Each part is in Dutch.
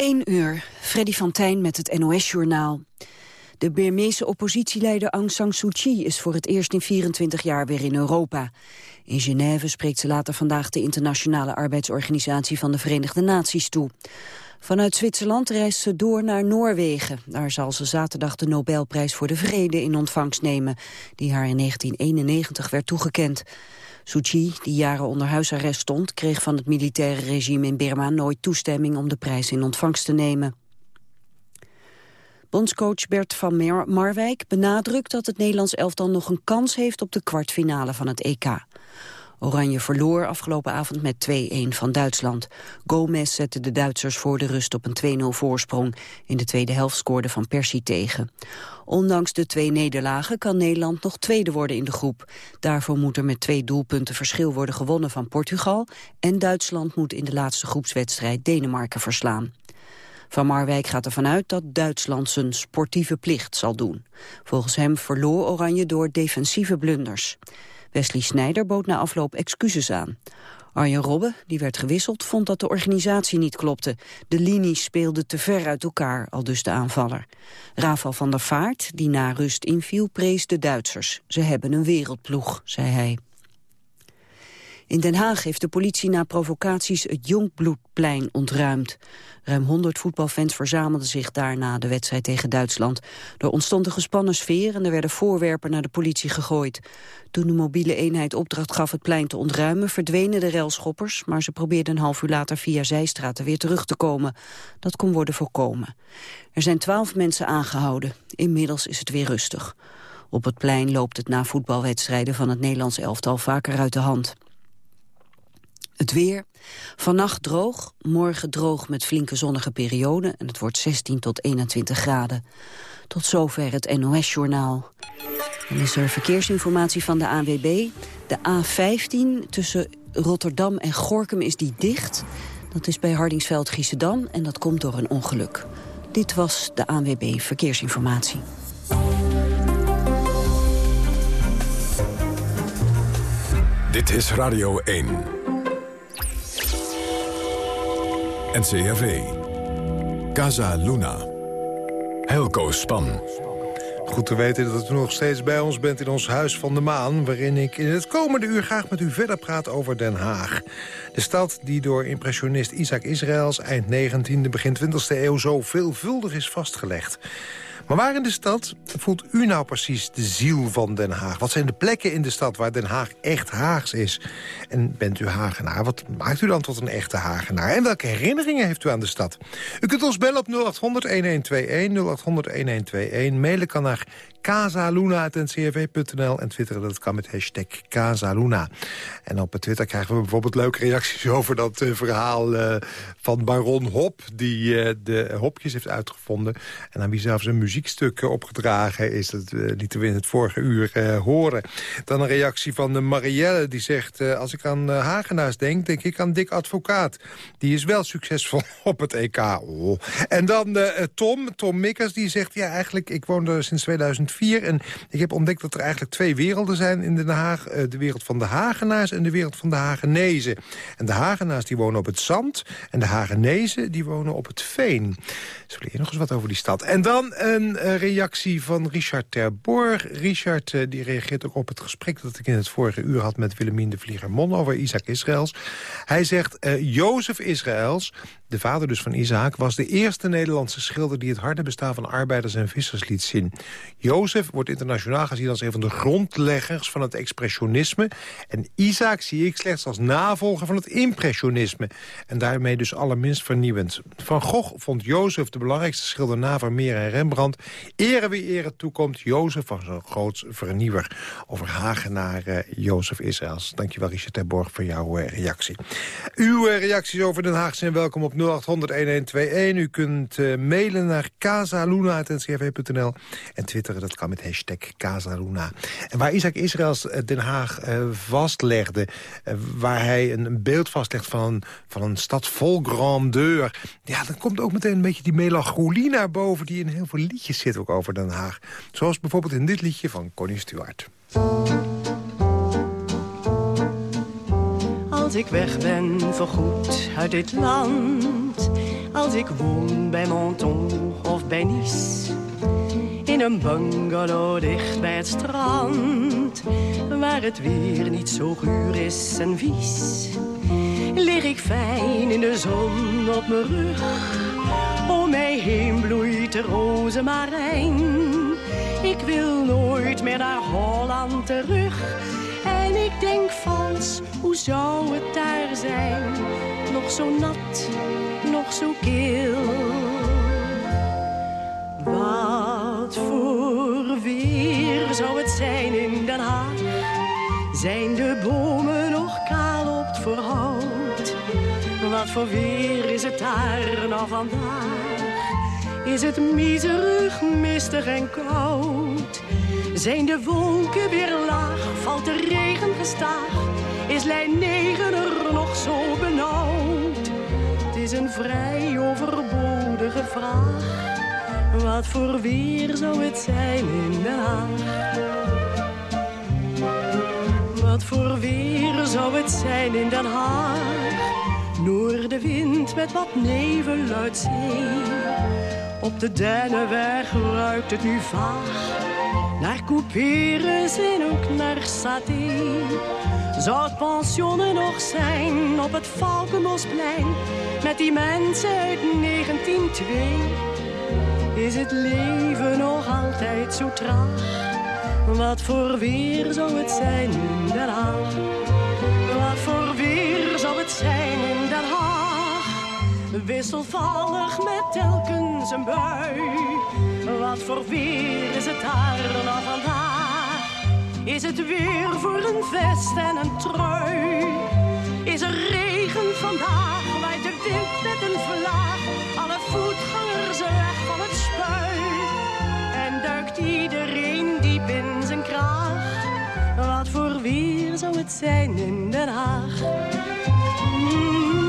1 uur, Freddy van Tijn met het NOS-journaal. De Burmeese oppositieleider Aung San Suu Kyi is voor het eerst in 24 jaar weer in Europa. In Genève spreekt ze later vandaag de Internationale Arbeidsorganisatie van de Verenigde Naties toe. Vanuit Zwitserland reist ze door naar Noorwegen. Daar zal ze zaterdag de Nobelprijs voor de Vrede in ontvangst nemen, die haar in 1991 werd toegekend. Suu die jaren onder huisarrest stond... kreeg van het militaire regime in Burma nooit toestemming om de prijs in ontvangst te nemen. Bondscoach Bert van Marwijk benadrukt dat het Nederlands elftal nog een kans heeft op de kwartfinale van het EK. Oranje verloor afgelopen avond met 2-1 van Duitsland. Gomez zette de Duitsers voor de rust op een 2-0 voorsprong. In de tweede helft scoorde Van Persie tegen. Ondanks de twee nederlagen kan Nederland nog tweede worden in de groep. Daarvoor moet er met twee doelpunten verschil worden gewonnen van Portugal... en Duitsland moet in de laatste groepswedstrijd Denemarken verslaan. Van Marwijk gaat ervan uit dat Duitsland zijn sportieve plicht zal doen. Volgens hem verloor Oranje door defensieve blunders. Wesley Snijder bood na afloop excuses aan. Arjen Robben, die werd gewisseld, vond dat de organisatie niet klopte. De linies speelden te ver uit elkaar, al dus de aanvaller. Rafael van der Vaart, die na rust inviel, prees de Duitsers. Ze hebben een wereldploeg, zei hij. In Den Haag heeft de politie na provocaties het Jongbloedplein ontruimd. Ruim 100 voetbalfans verzamelden zich daar na de wedstrijd tegen Duitsland. Er ontstond een gespannen sfeer en er werden voorwerpen naar de politie gegooid. Toen de mobiele eenheid opdracht gaf het plein te ontruimen... verdwenen de relschoppers, maar ze probeerden een half uur later... via zijstraten weer terug te komen. Dat kon worden voorkomen. Er zijn twaalf mensen aangehouden. Inmiddels is het weer rustig. Op het plein loopt het na voetbalwedstrijden van het Nederlands elftal vaker uit de hand. Het weer. Vannacht droog, morgen droog met flinke zonnige perioden... en het wordt 16 tot 21 graden. Tot zover het NOS-journaal. Dan is er verkeersinformatie van de ANWB. De A15 tussen Rotterdam en Gorkum is die dicht. Dat is bij Hardingsveld-Giessendam en dat komt door een ongeluk. Dit was de ANWB Verkeersinformatie. Dit is Radio 1. NCRV. Casa Luna. Helco Span. Goed te weten dat u nog steeds bij ons bent in ons Huis van de Maan... waarin ik in het komende uur graag met u verder praat over Den Haag. De stad die door impressionist Isaac Israëls eind 19e, begin 20e eeuw... zo veelvuldig is vastgelegd. Maar waar in de stad voelt u nou precies de ziel van Den Haag? Wat zijn de plekken in de stad waar Den Haag echt Haags is? En bent u Hagenaar? Wat maakt u dan tot een echte Hagenaar? En welke herinneringen heeft u aan de stad? U kunt ons bellen op 0800-1121, 0800-1121. Mailen kan naar casaluna.ncrv.nl en twitteren dat kan met hashtag Casaluna. En op Twitter krijgen we bijvoorbeeld leuke reacties over dat uh, verhaal uh, van Baron Hop... die uh, de hopjes heeft uitgevonden en aan wie zelfs een muziekstuk opgedragen is. Dat lieten we in het vorige uur horen. Dan een reactie van Marielle die zegt... als ik aan Hagenaars denk, denk ik aan Dick Advocaat. Die is wel succesvol op het EK. Oh. En dan Tom, Tom Mikkers, die zegt... ja, eigenlijk, ik woon er sinds 2000 en ik heb ontdekt dat er eigenlijk twee werelden zijn in Den Haag. Eh, de wereld van de Hagenaars en de wereld van de Hagenezen. En de Hagenaars die wonen op het zand. En de Hagenezen die wonen op het veen. Ze je nog eens wat over die stad. En dan een uh, reactie van Richard Terborg. Richard uh, die reageert ook op het gesprek dat ik in het vorige uur had... met Willemien de Vlieger-Mon over Isaac Israëls. Hij zegt, uh, Jozef Israëls de vader dus van Isaac, was de eerste Nederlandse schilder... die het harde bestaan van arbeiders en vissers liet zien. Jozef wordt internationaal gezien als een van de grondleggers van het expressionisme. En Isaac zie ik slechts als navolger van het impressionisme. En daarmee dus allerminst vernieuwend. Van Gogh vond Jozef de belangrijkste schilder na Vermeer en Rembrandt. Ere wie ere toekomt, Jozef was een groot vernieuwer. Over Hagenaar uh, Jozef Israëls. Dankjewel Richard Terborg voor jouw uh, reactie. Uw uh, reacties over Den Haag zijn welkom op 0800-1121. U kunt uh, mailen naar casaluna.ncrv.nl en twitteren, dat kan met hashtag Casaluna. En waar Isaac Israëls uh, Den Haag uh, vastlegde, waar hij een, beeld vastlegt van van een stad vol grandeur... ja, dan komt ook meteen een beetje die melancholie naar boven... die in heel veel liedjes zit ook over Den Haag. Zoals bijvoorbeeld in dit liedje van Connie Stewart als ik weg ben voorgoed uit dit land Als ik woon bij Menton of bij Nice. In een bungalow dicht bij het strand. Waar het weer niet zo guur is en vies. Lig ik fijn in de zon op mijn rug. Om mij heen bloeit de rozemarijn. Ik wil nooit meer naar Holland terug. En ik denk vals, hoe zou het daar zijn? Nog zo nat, nog zo kil. Wat voor weer zou het zijn in Den Haag? Zijn de bomen nog kaal op het voorhout? Wat voor weer is het daar nou vandaag? Is het miserig, mistig en koud? Zijn de wolken weer laag? Valt de regen gestaag? Is lijn 9 er nog zo benauwd? Het is een vrij overbodige vraag. Wat voor weer zou het zijn in Den Haag? Wat voor weer zou het zijn in Den Haag? Noordenwind met wat nevel uit zee. Op de Dennenweg ruikt het nu vaag. Naar couperus en ook naar saté. Zou het pensioenen nog zijn op het Valkenbosplein? Met die mensen uit 1902. Is het leven nog altijd zo traag? Wat voor weer zou het zijn in Den Haag? Wat voor weer zou het zijn in Den Haag? Wisselvallig met telkens een bui. Wat voor weer is het daar nou vandaag? Is het weer voor een vest en een trui? Is er regen vandaag? Waait de wind met een vlaag? Alle voetgangers weg van het spui. En duikt iedereen diep in zijn kraag. Wat voor weer zou het zijn in Den Haag? Wat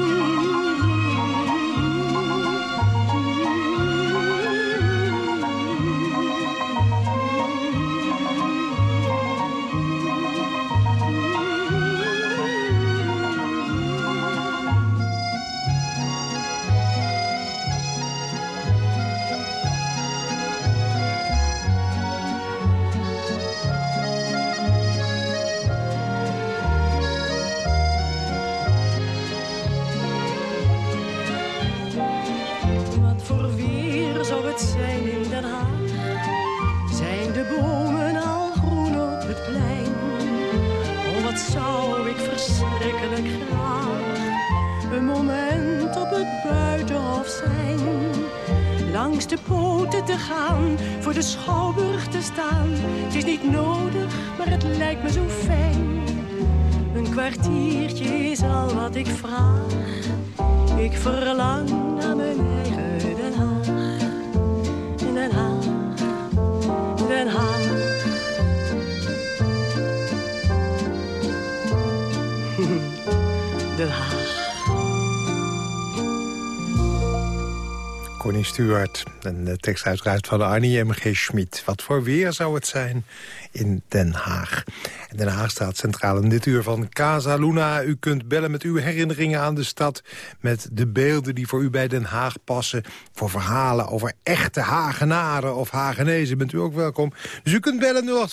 Stuart. En de tekst van Arnie M.G. Schmid. Wat voor weer zou het zijn in Den Haag? En Den Haag staat centraal in dit uur van Casa Luna. U kunt bellen met uw herinneringen aan de stad... met de beelden die voor u bij Den Haag passen. Voor verhalen over echte Hagenaren of Hagenezen bent u ook welkom. Dus u kunt bellen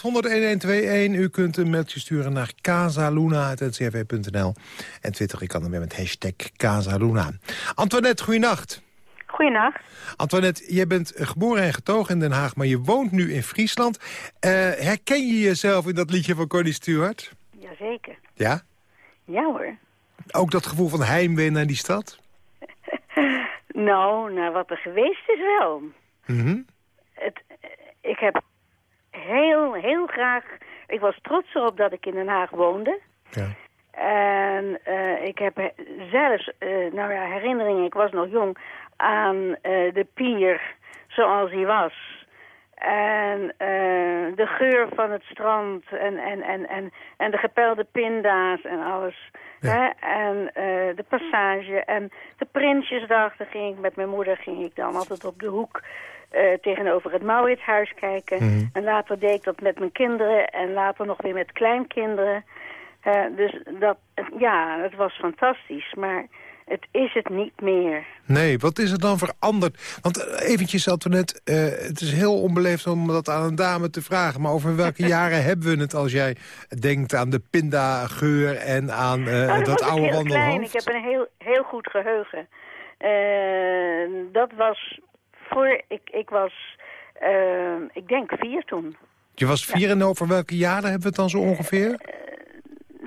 0800-1121. U kunt een mailtje sturen naar casaluna.ncrv.nl. En Twitter, ik kan er weer met hashtag Casaluna. Antoinette, goeienacht. Goeienacht. Antoinette, jij bent geboren en getogen in Den Haag, maar je woont nu in Friesland. Eh, herken je jezelf in dat liedje van Connie Stewart? Jazeker. Ja? Ja hoor. Ook dat gevoel van heimwee naar die stad? Nou, naar wat er geweest is wel. Mhm. Het, ik heb heel, heel graag... Ik was trots erop dat ik in Den Haag woonde. Ja. En eh, ik heb he- zelfs, eh, nou ja, herinneringen, ik was nog jong, aan eh, de pier zoals hij was. En eh, de geur van het strand en, en, en, en, en de gepelde pinda's en alles. Ja. Hè? En eh, de passage en de Prinsjesdag, daar ging ik met mijn moeder ging ik dan altijd op de hoek tegenover het Mauritshuis kijken. Mhm. En later deed ik dat met mijn kinderen en later nog weer met kleinkinderen. Dus dat, ja, het was fantastisch. Maar het is het niet meer. Nee, wat is er dan veranderd? Want eh, eventjes zat we net, uh, het is heel onbeleefd om dat aan een dame te vragen... maar over welke jaren hebben we het als jij denkt aan de pindageur en aan uh, nou, dat oude wandelhoofd? Klein. Ik heb een heel, heel goed geheugen. dat was voor, ik, ik was, ik denk vier toen. Je was vier en over welke jaren hebben we het dan zo ongeveer?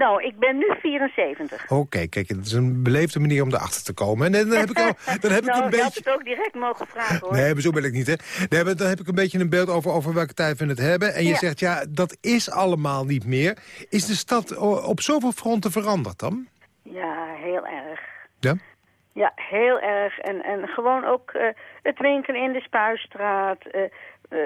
Nou, ik ben nu 74. Oké, kijk, het is een beleefde manier om erachter te komen. En dan heb ik, al, dan heb nou, ik een beetje... had het ook direct mogen vragen, hoor. Nee, maar zo ben ik niet, hè. Nee, dan heb ik een beetje een beeld over, over welke tijd we het hebben. En je Ja. zegt, ja, dat is allemaal niet meer. Is de stad op zoveel fronten veranderd dan? Ja, heel erg. Ja? Ja, heel erg. En, en gewoon ook eh, het winkelen in de Spuistraat. eh, eh,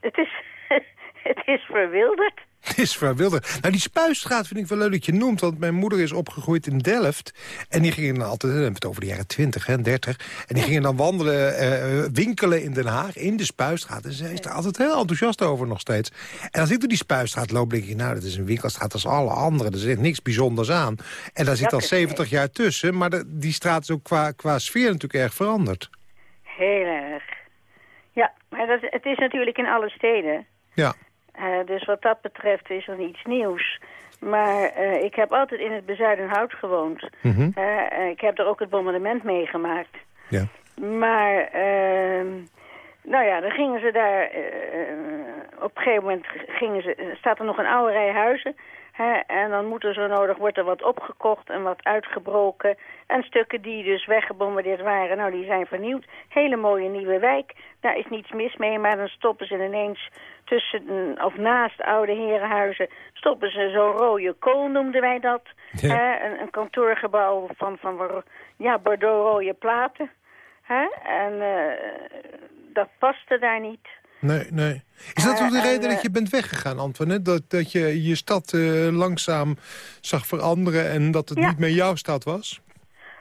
het, is, het is verwilderd. Het is verwilderd. Nou, die Spuistraat vind ik wel leuk dat je noemt. Want mijn moeder is opgegroeid in Delft. En die gingen dan altijd, dan hebben we het over de jaren 20 en 30. En die gingen dan wandelen, eh, winkelen in Den Haag, in de Spuistraat. En ze is er altijd heel enthousiast over nog steeds. En als ik door die Spuistraat loop, denk ik, nou, dat is een winkelstraat als alle andere. Er zit niks bijzonders aan. En daar zit al is 70 jaar tussen. Maar de- die straat is ook qua, qua sfeer natuurlijk erg veranderd. Heel erg. Ja, maar dat, het is natuurlijk in alle steden. Ja. Eh, dus wat dat betreft is er niets nieuws. Maar eh, ik heb altijd in het Bezuidenhout gewoond. Mhm. Eh, ik heb er ook het bombardement meegemaakt. Ja. Maar, ehm, nou ja, dan gingen ze daar... op een gegeven moment gingen ze, staat er nog een oude rij huizen. En dan moet er zo nodig, wordt er wat opgekocht en wat uitgebroken. En stukken die dus weggebombardeerd waren, nou die zijn vernieuwd. Hele mooie nieuwe wijk, daar is niets mis mee. Maar dan stoppen ze ineens tussen, of naast oude herenhuizen... stoppen ze zo'n rode kool, noemden wij dat. Ja. Een, een kantoorgebouw van, van ja, bordeaux-rode platen. Hè? En eh, dat paste daar niet. Nee, nee. Is dat Eh, ook de en, reden eh, dat je bent weggegaan, Antoine? Dat, dat je je stad eh, langzaam zag veranderen en dat het Ja. niet meer jouw stad was?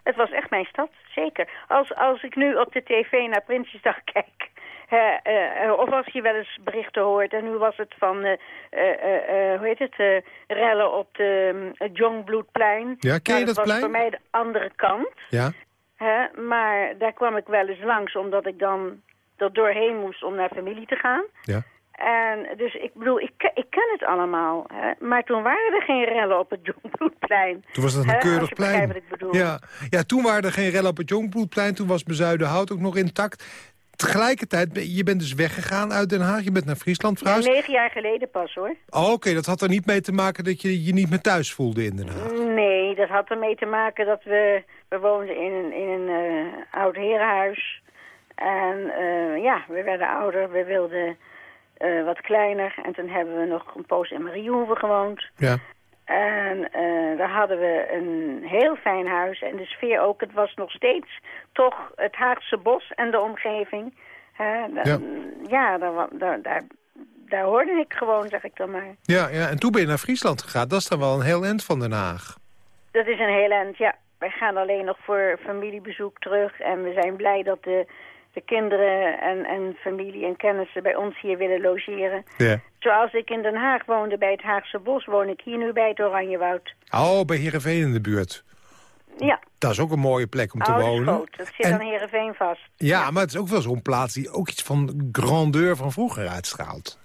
Het was echt mijn stad, zeker. Als, als ik nu op de tv naar Prinsjesdag kijk... eh, of als je wel eens berichten hoort... en nu was het van, eh, eh, eh, eh, hoe heet het, eh, rellen op de, mm, het Jongbloedplein. Ja, ken je Nou, dat was plein? voor mij de andere kant. Ja. Maar daar kwam ik wel eens langs, omdat ik dan er doorheen moest om naar familie te gaan. Ja. En dus ik bedoel, ik, ik ken het allemaal. Hè? Maar toen waren er geen rellen op het Jongbloedplein. Toen was dat een Hè, keurig plein. wat ik bedoel. Ja. ja, toen waren er geen rellen op het Jongbloedplein. Toen was Bezuidenhout ook nog intact. Tegelijkertijd, je bent dus weggegaan uit Den Haag. Je bent naar Friesland Ja, verhuisd. negen jaar geleden pas hoor. Oh, Oké, dat had er niet mee te maken dat je je niet meer thuis voelde in Den Haag. Nee, dat had ermee te maken dat we... We woonden in een, in een eh, oud herenhuis. En eh, ja, we werden ouder. We wilden eh, wat kleiner. En toen hebben we nog een poos in Mariehoeve gewoond. Ja. En eh, daar hadden we een heel fijn huis. En de sfeer ook. Het was nog steeds toch het Haagse bos en de omgeving. Hè, da- Ja. ja, daar, daar, daar, daar hoorde ik gewoon, zeg ik dan maar. Ja, ja, en toen ben je naar Friesland gegaan. Dat is dan wel een heel eind van Den Haag. Dat is een heel eind, ja. Wij gaan alleen nog voor familiebezoek terug. En we zijn blij dat de, de kinderen en, en familie en kennissen bij ons hier willen logeren. Ja. Zoals ik in Den Haag woonde bij het Haagse Bos, woon ik hier nu bij het Oranjewoud. Oh, bij Heerenveen in de buurt. Ja, Dat is ook een mooie plek om te wonen. Ouderschoot. Dat zit En- aan Heerenveen vast. Ja, maar het is ook wel zo'n plaats die ook iets van grandeur van vroeger uitstraalt.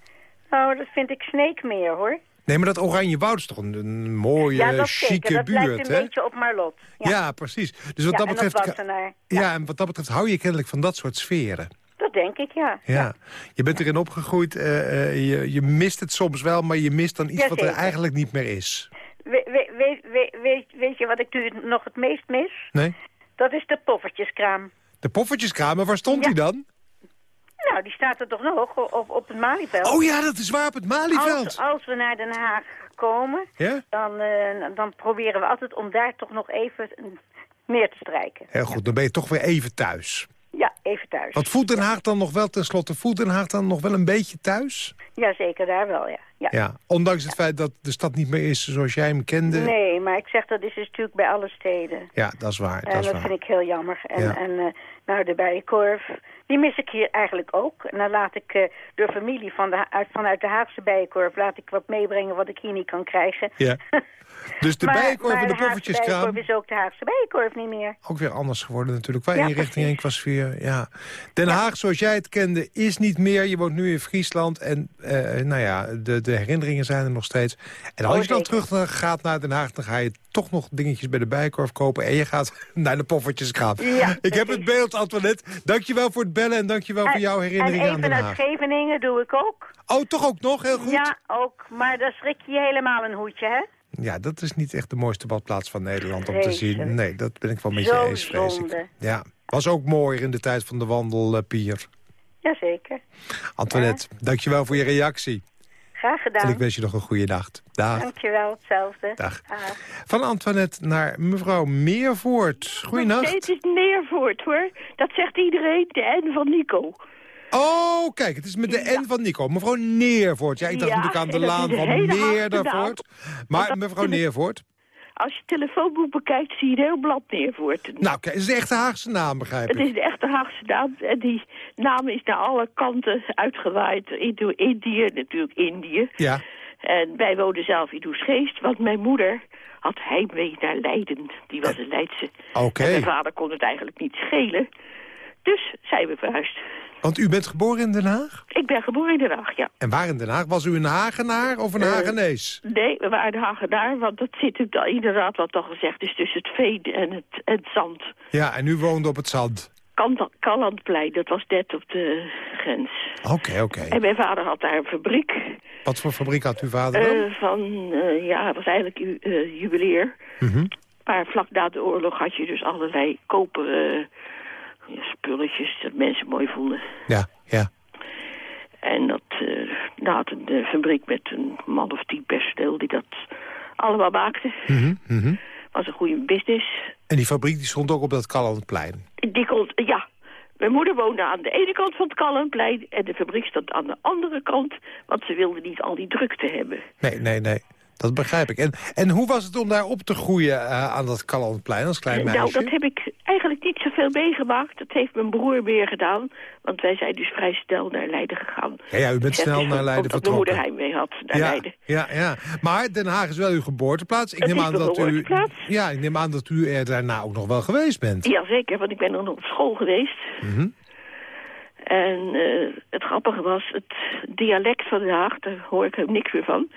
Oh, dat vind ik Sneek meer, hoor. Nee, maar dat Oranje Woud is toch een, een mooie, ja, dat chique zeker. Dat buurt, lijkt een hè? beetje op Marlot. Ja. Ja, precies. Dus wat Ja, dat en betreft... ja. Ja. en wat dat betreft hou je kennelijk van dat soort sferen. Dat denk ik, ja. Ja. Je bent erin opgegroeid, eh, eh, je, je mist het soms wel, maar je mist dan iets wat er eigenlijk niet meer is. We, we, we, we- weet, weet je wat ik nu nog het meest mis? Nee? Dat is de poffertjeskraam. De poffertjeskramer, waar stond die dan? Nou, die staat er toch nog op, op het Malieveld. Oh ja, dat is waar op het Malieveld. als, als we naar Den Haag komen, Ja? dan, eh, dan proberen we altijd om daar toch nog even neer te strijken. Heel goed, dan ben je toch weer even thuis. Ja, even thuis. Want voelt Den Haag dan nog wel, tenslotte, voelt Den Haag dan nog wel een beetje thuis? Ja, zeker daar wel, ja. ja. Ja, ondanks het feit dat de stad niet meer is zoals jij hem kende. Nee, maar ik zeg dat is dus natuurlijk bij alle steden. Ja, dat is waar. Dat En is dat waar. vind ik heel jammer. En, Ja. en eh, nou, de Bijenkorf, die mis ik hier eigenlijk ook. En dan laat ik eh, door familie van de, uit, vanuit de Haagse Bijenkorf... laat ik wat meebrengen wat ik hier niet kan krijgen. Ja. Dus de maar, bijenkorf maar en de de poffertjeskraam... bijenkorf is ook de Haagse bijenkorf niet meer. Ook weer anders geworden natuurlijk. Qua Ja, inrichting en qua sfeer. Ja. Den Haag, zoals jij het kende, is niet meer. Je woont nu in Friesland. En eh, nou ja, de, de herinneringen zijn er nog steeds. En als Oh, je dan zeker. terug gaat naar Den Haag... dan ga je toch nog dingetjes bij de bijenkorf kopen. En je gaat naar de poffertjeskraam. Ja, Ik heb het beeld, Antoinette. Dankjewel voor het bellen en dankjewel voor jouw herinneringen en aan even Den naar Haag. Scheveningen doe ik ook. Oh, toch ook nog? Heel goed. Ja, ook. Maar daar schrik je helemaal een hoedje, hè? Ja, dat is niet echt de mooiste badplaats van Nederland om te zien. Nee, dat ben ik wel met je eens, vrees ik. Ja, was ook mooier in de tijd van de wandelpier. Jazeker. Antoinette, dankjewel voor je reactie. Graag En gedaan. ik wens je nog een goede nacht. Dag. Dankjewel, hetzelfde. Dag. Dag. Van Antoinette naar mevrouw Meervoort. Nee, Goeienacht. het is Neervoort, hoor. Dat zegt iedereen, de N van Nico. Oh, kijk, het is met de N van Nico. Mevrouw Neervoort. Ja, ik dacht Ja, natuurlijk aan de laan van Meerdervoort. Maar mevrouw Neervoort. Als je telefoonboek bekijkt, zie je een heel blad Neervoort. Nou, kijk, het is echt een Haagse naam, begrijp Het ik. is de echte Haagse naam. En die naam is naar alle kanten uitgewaaid. Indo Indië, natuurlijk Indië. Ja, En wij woonden zelf in Oesgeest, want mijn moeder had heimwee naar Leiden. Die was een Leidse. oké. En mijn vader kon het eigenlijk niet schelen. Dus zijn we verhuisd. Want u bent geboren in Den Haag? Ik ben geboren in Den Haag, ja. En waar in Den Haag? Was u een Hagenaar of een Eh, Hagenees? Nee, we waren Hagenaar, want dat zit inderdaad wat al gezegd is tussen het veen en het, het zand. Ja, en u woonde op het zand. Kallandplein, dat was net op de grens. Oké, oké. En mijn vader had daar een fabriek Wat voor fabriek had uw vader dan? eh, van, eh, ja, het was eigenlijk ju- juwelier. Mhm. Maar vlak na de oorlog had je dus allerlei koperen ja, spulletjes dat mensen mooi vonden. Ja, ja. En dat eh nou, had een eh, fabriek met een man of tien personeel die dat allemaal maakte. Mhm. Was een goede business. En die fabriek die stond ook op dat Kallandplein. Die kon, ja. Mijn moeder woonde aan de ene kant van het Kallenplein... en de fabriek stond aan de andere kant... want ze wilde niet al die drukte hebben. Nee, nee, nee. Dat begrijp ik. En, en hoe was het om daar op te groeien eh, aan dat Kallandplein als klein meisje? Nou, dat heb ik eigenlijk niet zoveel meegemaakt. Dat heeft mijn broer meer gedaan. Want wij zijn dus vrij snel naar Leiden gegaan. Ja, ja, u bent snel dus naar Leiden omdat mijn moeder vertrokken. heimwee had naar ja, Leiden. ja, ja. Maar Den Haag is wel uw geboorteplaats. Ik Het neem aan dat u. Ja, ik neem aan dat u er daarna ook nog wel geweest bent. Jazeker, want ik ben er nog op school geweest. Mhm. En eh, het grappige was, het dialect van Den Haag, daar hoor ik hem niks meer van.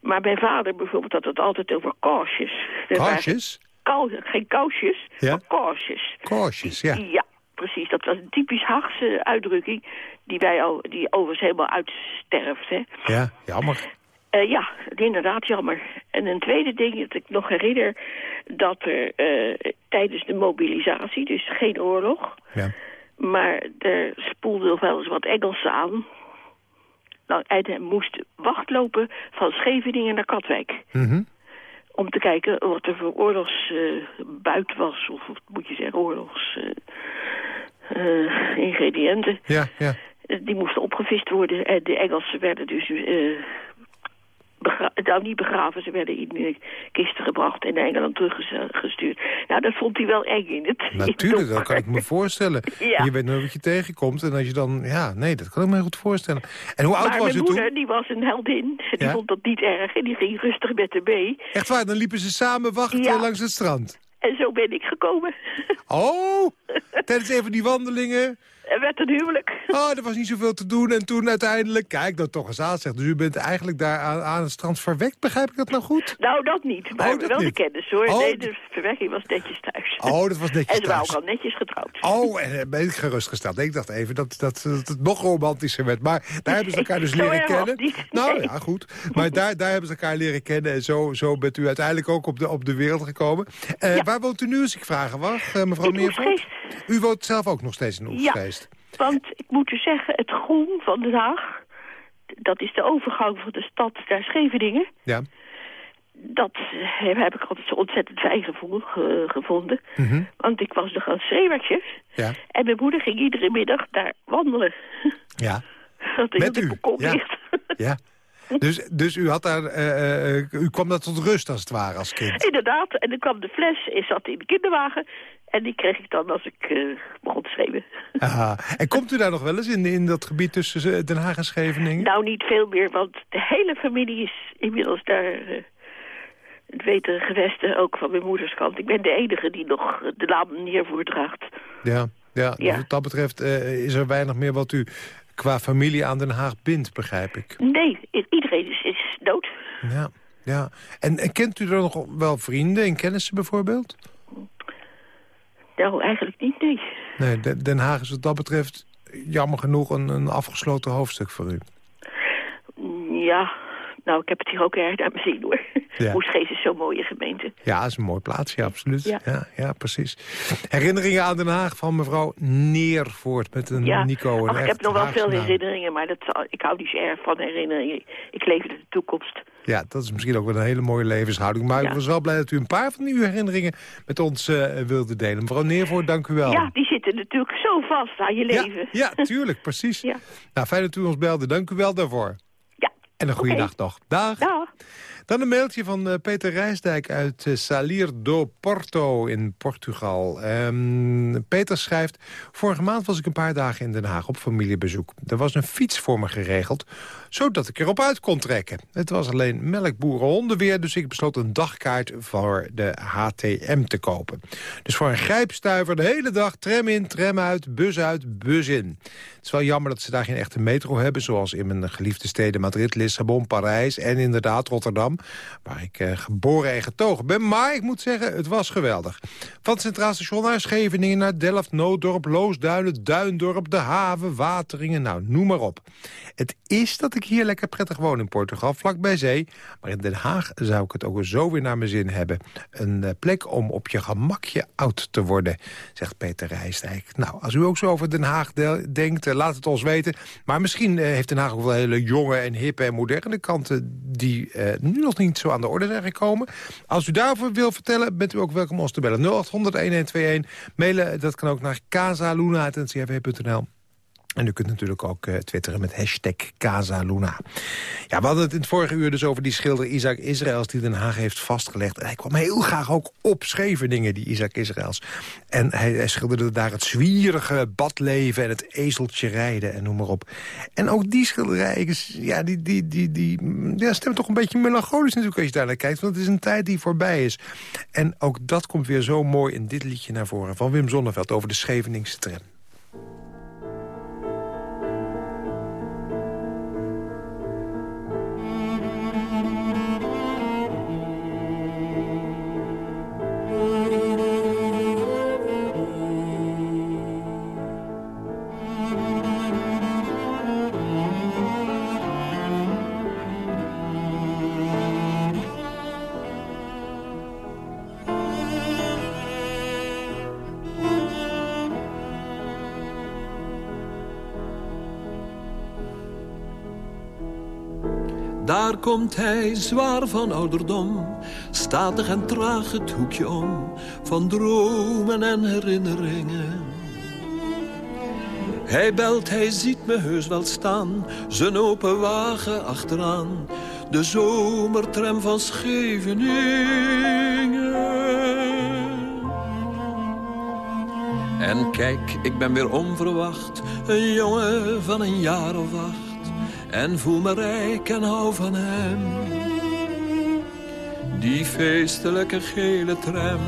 Maar mijn vader bijvoorbeeld had het altijd over kousjes. Er waren Kaarsjes? kou- geen kousjes, Ja. maar kousjes. Kaarsjes, ja. Ja, precies. Dat was een typisch Haagse uitdrukking die, wij, al- die overigens helemaal uitsterft. Hè. Ja, jammer. Eh, ja, inderdaad jammer. En een tweede ding dat ik nog herinner... dat er eh, tijdens de mobilisatie, dus geen oorlog... Ja. maar er spoelde nog wel eens wat Engelsen aan... Nou, hij moest wachtlopen van Scheveningen naar Katwijk. Mhm. Om te kijken wat er voor oorlogsbuit was. Of wat moet je zeggen, oorlogsingrediënten. Ja, ja. die moesten opgevist worden. En de Engelsen werden dus... eh begra- nou, niet begraven, ze werden in kisten gebracht en naar Engeland teruggestuurd. Nou, dat vond hij wel eng in het. in het Natuurlijk, dat kan ik me voorstellen. Ja. Je weet nooit wat je tegenkomt. En als je dan... Ja, nee, dat kan ik me goed voorstellen. En hoe oud Maar was mijn u moeder, toen? die was een heldin. Die Ja? vond dat niet erg en die ging rustig met haar mee. Echt waar, dan liepen ze samen wachten Ja. langs het strand. En zo ben ik gekomen. Oh, tijdens even die wandelingen. Er werd een huwelijk. Oh, er was niet zoveel te doen. En toen uiteindelijk, kijk, dat toch eens aan zegt. Dus u bent eigenlijk daar aan, aan het strand verwekt, begrijp ik dat nou goed? Nou, dat niet. Maar Oh, dat wel niet. de kennis hoor. Oh, nee, de verwekking was netjes thuis. Oh, dat was netjes En ze waren thuis. ook al netjes getrouwd. Oh, en eh, ben ik gerustgesteld. Ik dacht even dat, dat, dat het nog romantischer werd. Maar daar hebben ze elkaar dus leren kennen. Nou ja, goed. Maar daar, daar hebben ze elkaar leren kennen. En zo, zo bent u uiteindelijk ook op de, op de wereld gekomen. Eh, Ja. Waar woont u nu als ik vragen mag, eh, mevrouw Meervoort? U woont zelf ook nog steeds in Oegstgeest. Want ik moet u zeggen, het groen van Den Haag... dat is de overgang van de stad naar Scheveningen... Ja. dat eh, heb ik altijd zo ontzettend fijn gevoel, ge- gevonden. Mhm. Want ik was nog een schreeuwertje. Ja. En mijn moeder ging iedere middag daar wandelen. Ja. Dat Met u? Ja. Ja. Dus, dus u, had daar, eh, eh, u kwam daar tot rust als het ware als kind? Inderdaad, en dan kwam de fles, ik zat in de kinderwagen... en die kreeg ik dan als ik eh, begon te schreeuwen. Aha. En komt u daar nog wel eens in, in dat gebied tussen eh, Den Haag en Scheveningen? Nou, niet veel meer, want de hele familie is inmiddels daar... eh, het weten gewesten, ook van mijn moeders kant. Ik ben de enige die nog de naam draagt. Ja, ja, dus wat dat betreft uh, is er weinig meer wat u qua familie aan Den Haag bindt, begrijp ik. Nee, iedereen is, is dood. Ja, ja. En, en kent u er nog wel vrienden en kennissen bijvoorbeeld? Nou, eigenlijk niet, nee. Nee, Den Haag is wat dat betreft jammer genoeg een, een afgesloten hoofdstuk voor u. Ja, nou, ik heb het hier ook erg naar mijn zin, hoor. Ja. Moesgeest is zo'n mooie gemeente. Ja, het is een mooi plaatsje, absoluut. Ja. ja. precies. Herinneringen aan Den Haag van mevrouw Neervoort met een Nico. Een Ach, ik heb nog wel veel herinneringen, maar dat, ik hou niet erg van herinneringen. Ik leef in de toekomst. Ja, dat is misschien ook wel een hele mooie levenshouding. Maar ik was wel blij dat u een paar van uw herinneringen met ons uh, wilde delen. Mevrouw Neervoort, dank u wel. Ja, die zitten natuurlijk zo vast aan je leven. Ja, tuurlijk, precies. Ja. Nou, fijn dat u ons belde. Dank u wel daarvoor. En een goede dag nog. Dag. Dag. Dan een mailtje van uh, Peter Rijsdijk uit uh, Salir do Porto in Portugal. Um, Peter schrijft... Vorige maand was ik een paar dagen in Den Haag op familiebezoek. Er was een fiets voor me geregeld, zodat ik erop uit kon trekken. Het was alleen melkboerenhondenweer, dus ik besloot een dagkaart voor de HTM te kopen. Dus voor een grijpstuiver de hele dag tram in, tram uit, bus uit, bus in. Het is wel jammer dat ze daar geen echte metro hebben... zoals in mijn geliefde steden Madrid, Lissabon, Parijs en inderdaad Rotterdam waar ik uh, geboren en getogen ben. Maar ik moet zeggen, het was geweldig. Van het Centraal Station naar Scheveningen, naar Delft, Nooddorp, Loosduinen, Duindorp, De Haven, Wateringen, nou, noem maar op. Het is dat ik hier lekker prettig woon in Portugal, vlak bij zee. Maar in Den Haag zou ik het ook zo weer naar mijn zin hebben. Een uh, plek om op je gemakje oud te worden, zegt Peter Rijsdijk. Nou, als u ook zo over Den Haag denkt, uh, laat het ons weten. Maar misschien heeft Den Haag ook wel hele jonge en hippe en moderne kanten... die nu nog niet zo aan de orde zijn gekomen. Als u daarover wil vertellen, bent u ook welkom ons te bellen. 0800-1121. Mailen, dat kan ook naar casaluna.ncrv.nl. En u kunt natuurlijk ook uh, twitteren met hashtag Casaluna. Ja, we hadden het in het vorige uur dus over die schilder Isaac Israëls... die Den Haag heeft vastgelegd. En hij kwam heel graag ook op Scheveningen, die Isaac Israëls. En hij, hij, schilderde daar het zwierige badleven en het ezeltje rijden en noem maar op. En ook die schilderij, ja, die, die, die, die ja, stemt toch een beetje melancholisch natuurlijk als je daar naar kijkt. Want het is een tijd die voorbij is. En ook dat komt weer zo mooi in dit liedje naar voren van Wim Zonneveld over de Scheveningse tram. Komt hij zwaar van ouderdom, statig en traag het hoekje om, van dromen en herinneringen. Hij belt, hij ziet me heus wel staan, zijn open wagen achteraan, de zomertram van Scheveningen. En kijk, ik ben weer onverwacht, een jongen van een jaar of acht en voel me rijk en hou van hem. Die feestelijke gele tram,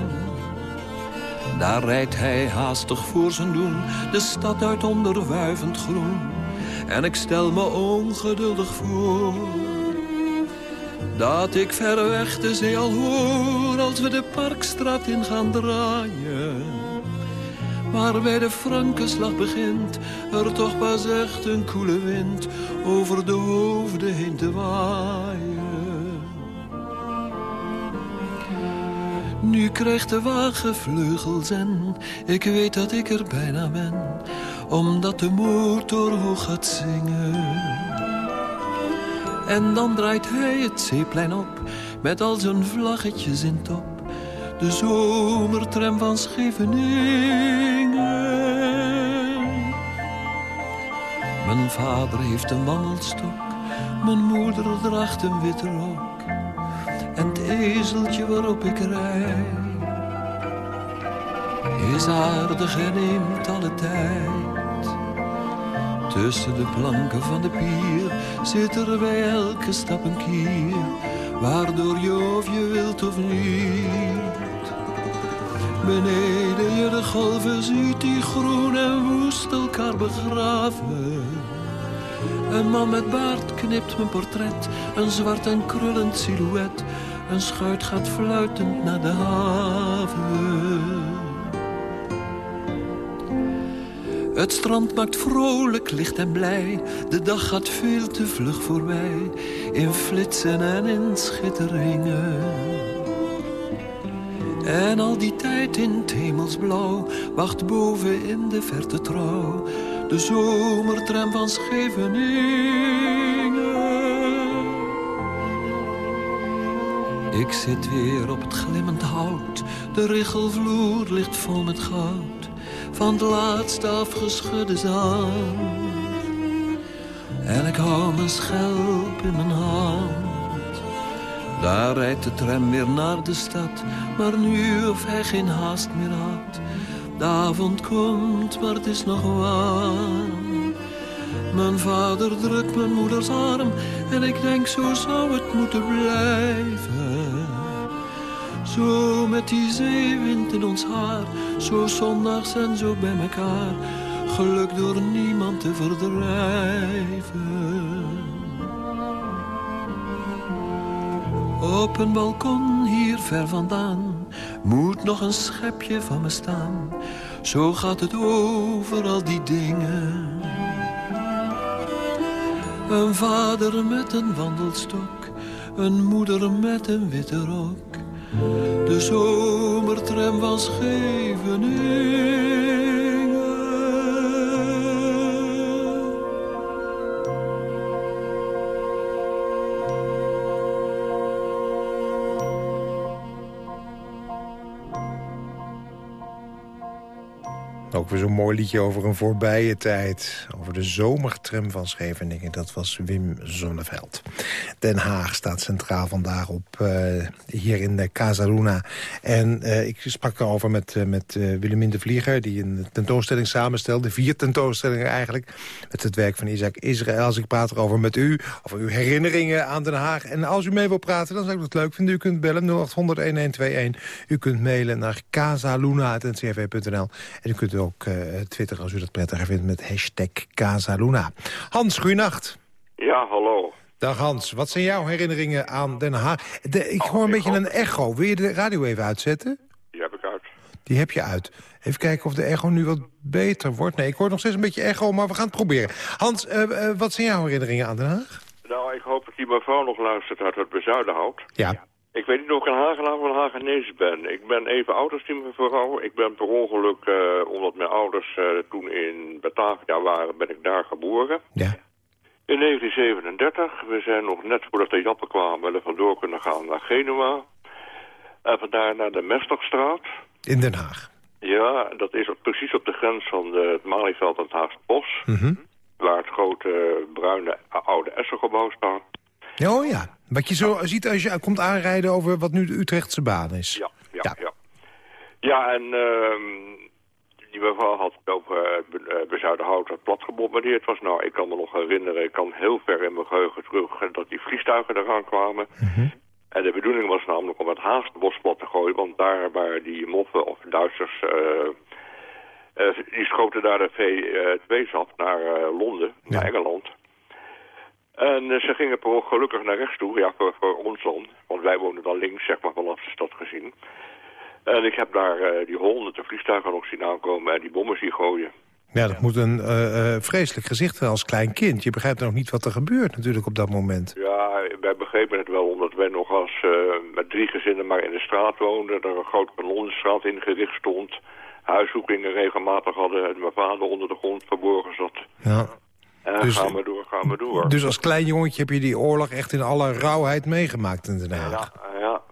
daar rijdt hij haastig voor zijn doen, de stad uit onder wuivend groen. En ik stel me ongeduldig voor, dat ik ver weg de zee al hoor, als we de parkstraat in gaan draaien maar bij de Frankenslag begint er toch pas echt een koele wind over de hoofden heen te waaien. Nu krijgt de wagen vleugels en ik weet dat ik er bijna ben, omdat de motor hoog gaat zingen. En dan draait hij het zeeplein op, met al zijn vlaggetjes in top de zomertram van Scheveningen. Mijn vader heeft een wandelstok, mijn moeder draagt een witte rok. En het ezeltje waarop ik rij, is aardig en neemt alle tijd. Tussen de planken van de pier zit er bij elke stap een kier waardoor je of je wilt of niet. Beneden je de golven ziet die groen en woest elkaar begraven. Een man met baard knipt mijn portret, een zwart en krullend silhouet. Een schuit gaat fluitend naar de haven. Het strand maakt vrolijk, licht en blij. De dag gaat veel te vlug voorbij. In flitsen en in schitteringen. En al die tijd in het hemelsblauw wacht boven in de verte trouw de zomertram van Scheveningen. Ik zit weer op het glimmend hout, de richelvloer ligt vol met goud van het laatste afgeschudde zand. En ik hou mijn schelp in mijn hand. Daar rijdt de tram weer naar de stad, maar nu of hij geen haast meer had. De avond komt, maar het is nog warm. Mijn vader drukt mijn moeders arm en ik denk zo zou het moeten blijven. Zo met die zeewind in ons haar, zo zondags en zo bij elkaar. Geluk door niemand te verdrijven. Op een balkon hier ver vandaan moet nog een schepje van me staan. Zo gaat het over al die dingen. Een vader met een wandelstok, een moeder met een witte rok. De zomertram van Scheveningen. Zo'n mooi liedje over een voorbije tijd. Over de zomertram van Scheveningen. Dat was Wim Zonneveld. Den Haag staat centraal vandaag op uh, hier in de Casa Luna. En uh, ik sprak erover met, uh, met de Vlieger... die een tentoonstelling samenstelde. Vier tentoonstellingen eigenlijk. Met het werk van Isaac Israël. Als ik praat erover met u. Over uw herinneringen aan Den Haag. En als u mee wilt praten, dan zou ik het leuk vinden. U kunt bellen 0800-1121. U kunt mailen naar casaluna.ncrv.nl. En u kunt ook uh, twitteren als u dat prettiger vindt met hashtag Casaluna. Hans, goeienacht. Ja, hallo. Dag Hans, wat zijn jouw herinneringen aan Den Haag? De, ik hoor een beetje een echo. Wil je de radio even uitzetten? Die heb ik uit. Die heb je uit. Even kijken of de echo nu wat beter wordt. Nee, ik hoor nog steeds een beetje echo, maar we gaan het proberen. Hans, uh, uh, wat zijn jouw herinneringen aan Den Haag? Nou, ik hoop dat die mevrouw nog luistert uit het bezuidenhout. Ja. Ik weet niet of ik een Hagenaar of een Hagenees ben. Ik ben even oud als die. Ik ben per ongeluk, uh, omdat mijn ouders uh, toen in Batavia waren, ben ik daar geboren. Ja. In 1937, we zijn nog net voordat de Jappen kwamen, er vandoor kunnen gaan naar Genua. En vandaar naar de Mesterstraat. In Den Haag. Ja, dat is precies op de grens van de, het Malieveld en het Haagse Bos. Mm -hmm. Waar het grote bruine oude Essengebouw staat. Oh ja, wat je zo ziet als je komt aanrijden over wat nu de Utrechtse baan is. Ja, ja, ja. Ja, ja en uh, die mevrouw had op uh, Bezuidenhout het plat gebombardeerd was. Nou, ik kan me nog herinneren, ik kan heel ver in mijn geheugen terug dat die vliegtuigen eraan kwamen. Mm -hmm. En de bedoeling was namelijk om het Haastbos plat te gooien, want daar waar die moffen of Duitsers... Uh, die schoten daar de V2's af naar Londen, ja. naar Engeland. En uh, ze gingen per gelukkig naar rechts toe, ja, voor, voor ons dan. Want wij wonen dan links, zeg maar, vanaf de stad gezien. En ik heb daar uh, die honderden vliegtuigen nog zien aankomen en die bommen zien gooien. Ja, dat moet een uh, vreselijk gezicht zijn als klein kind. Je begrijpt nog niet wat er gebeurt natuurlijk op dat moment. Ja, wij begrepen het wel, omdat wij nog als met drie gezinnen maar in de straat woonden. Er een grote kanonenstraat ingericht stond. Huiszoekingen regelmatig hadden en mijn vader onder de grond verborgen zat. Ja. En dus, gaan we door, gaan we door. Dus als klein jongetje heb je die oorlog echt in alle rauwheid meegemaakt in Den Haag. Ja, ja.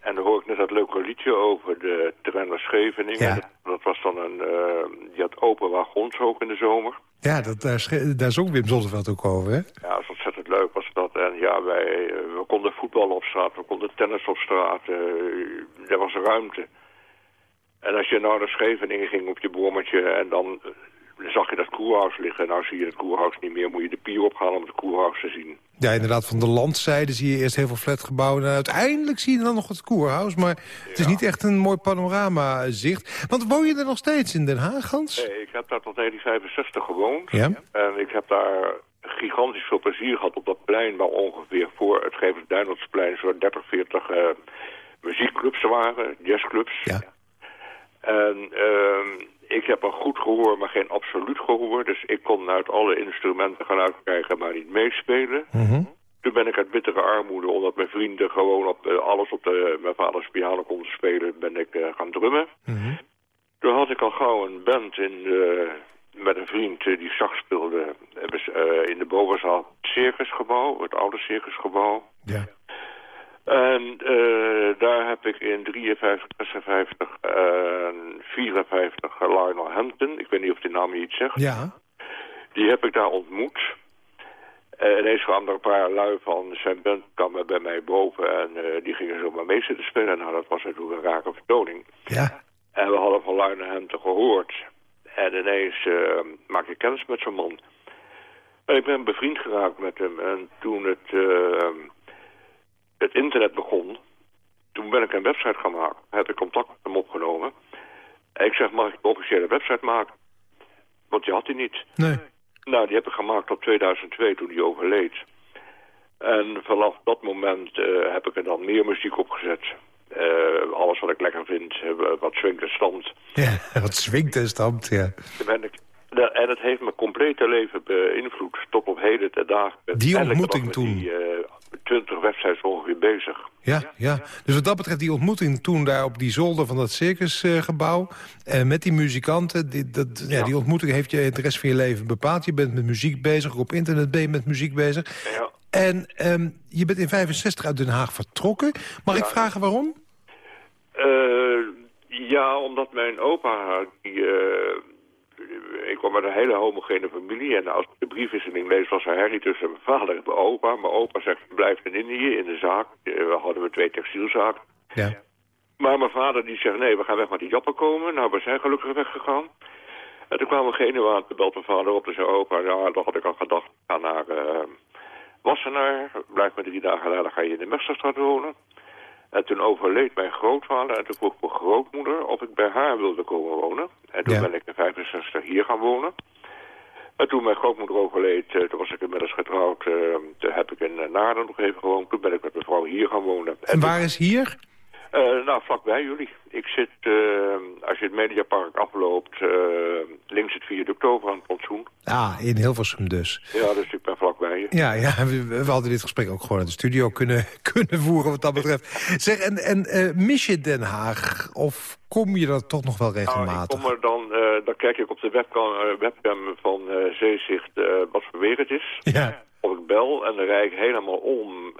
En daar hoor ik net dat leuke liedje over de naar Scheveningen. Ja. Dat, dat, was dan een, uh, die had open wagons ook in de zomer. Ja, dat, daar, daar zong Wim Zonneveld ook over, hè? Ja, dat is ontzettend leuk was dat. En ja, wij uh, we konden voetballen op straat, we konden tennis op straat. Uh, er was ruimte. En als je nou naar Scheveningen ging op je bommetje en dan zag je dat koerhuis liggen. Nou zie je het koerhuis niet meer. Moet je de pier opgaan om het koerhuis te zien. Ja, inderdaad, van de landzijde zie je eerst heel veel flatgebouwen... en uiteindelijk zie je dan nog het koerhuis. Maar het is niet echt een mooi panoramazicht. Want woon je er nog steeds in Den Haag, Hans? Nee, ik heb daar tot 1965 gewoond. Ja. En ik heb daar gigantisch veel plezier gehad op dat plein... waar ongeveer voor het Gevers Duineltsplein zo'n 30, 40 eh, muziekclubs waren, jazzclubs. Ja. En ehm, ik heb een goed gehoor, maar geen absoluut gehoor. Dus ik kon uit alle instrumenten geluid krijgen, maar niet meespelen. Mhm. Toen ben ik uit bittere armoede, omdat mijn vrienden gewoon op de, alles op de, mijn vaders piano konden spelen, ben ik eh, gaan drummen. Mhm. Toen had ik al gauw een band in, eh, met een vriend eh, die sax speelde eh, in de bovenzaal het circusgebouw, het oude circusgebouw. Ja. En eh, daar heb ik in 53, 56 en 54 Lionel Hampton, ik weet niet of die naam je iets zegt, Ja. die heb ik daar ontmoet. Uh, ineens kwamen er een paar lui van zijn band kwamen bij mij boven en eh, die gingen zomaar mee zitten spelen. Nou, dat was natuurlijk een rake vertoning. Ja. En we hadden van Lionel Hampton gehoord. En ineens uh, maak ik kennis met zo'n man. En ik ben bevriend geraakt met hem. En toen het, uh, het internet begon, toen ben ik een website gaan maken. Heb ik contact met hem opgenomen. En ik zeg, mag ik een officiële website maken? Want die had hij niet. Nee. Nou, die heb ik gemaakt tot 2002, toen hij overleed. En vanaf dat moment uh, heb ik er dan meer muziek opgezet. Uh, alles wat ik lekker vind, wat swingt en stamt. Ja, wat swingt en stamt, ja. Ben ik, en het heeft mijn complete leven beïnvloed, tot op heden te dagen. Die ontmoeting toen? Die, uh, 20 websites ongeveer bezig. Ja, ja, dus wat dat betreft die ontmoeting toen daar op die zolder van dat circusgebouw... Uh, met die muzikanten, die, dat, ja. ja. die ontmoeting heeft je de rest van je leven bepaald. Je bent met muziek bezig, op internet ben je met muziek bezig. Ja. En um, je bent in 65 uit Den Haag vertrokken. Mag ik vragen waarom? Uh, ja, omdat mijn opa... Die, uh, ik kwam uit een hele homogene familie. En als ik de briefwisseling lees, was er herrie tussen mijn vader en mijn opa. Mijn opa zegt, blijf in Indië, in de zaak. We hadden we twee textielzaken. Ja. Maar mijn vader die zegt, nee, we gaan weg met die jappen komen. Nou, we zijn gelukkig weggegaan. En toen kwam een Genuaan, belt mijn vader op en zei, opa, ja, dat had ik al gedacht. Ga naar uh, Wassenaar, blijf maar drie dagen later, ga je in de Mesterstraat wonen. En toen overleed mijn grootvader en toen vroeg mijn grootmoeder of ik bij haar wilde komen wonen. En toen Ja. ben ik in 65 hier gaan wonen. En toen mijn grootmoeder overleed, eh, toen was ik inmiddels getrouwd, toen heb ik in eh, Naarden nog even gewoond. Toen ben ik met mijn vrouw hier gaan wonen. En waar is hier? Eh, nou, vlakbij jullie. Ik zit, eh, als je het Mediapark afloopt, eh, links het viaduct over aan het plantsoen. Ah, in Hilversum dus. Ja, dus ik ben vlakbij je. Ja, ja we, we hadden dit gesprek ook gewoon in de studio kunnen, kunnen voeren wat dat betreft. Zeg, en, en mis je Den Haag? Of kom je er toch nog wel Nou, ik regelmatig? kom er dan, dan kijk ik op de webcam, webcam van Zeezicht wat voor weer het is. Ja, Of ik bel en dan rijd ik helemaal om.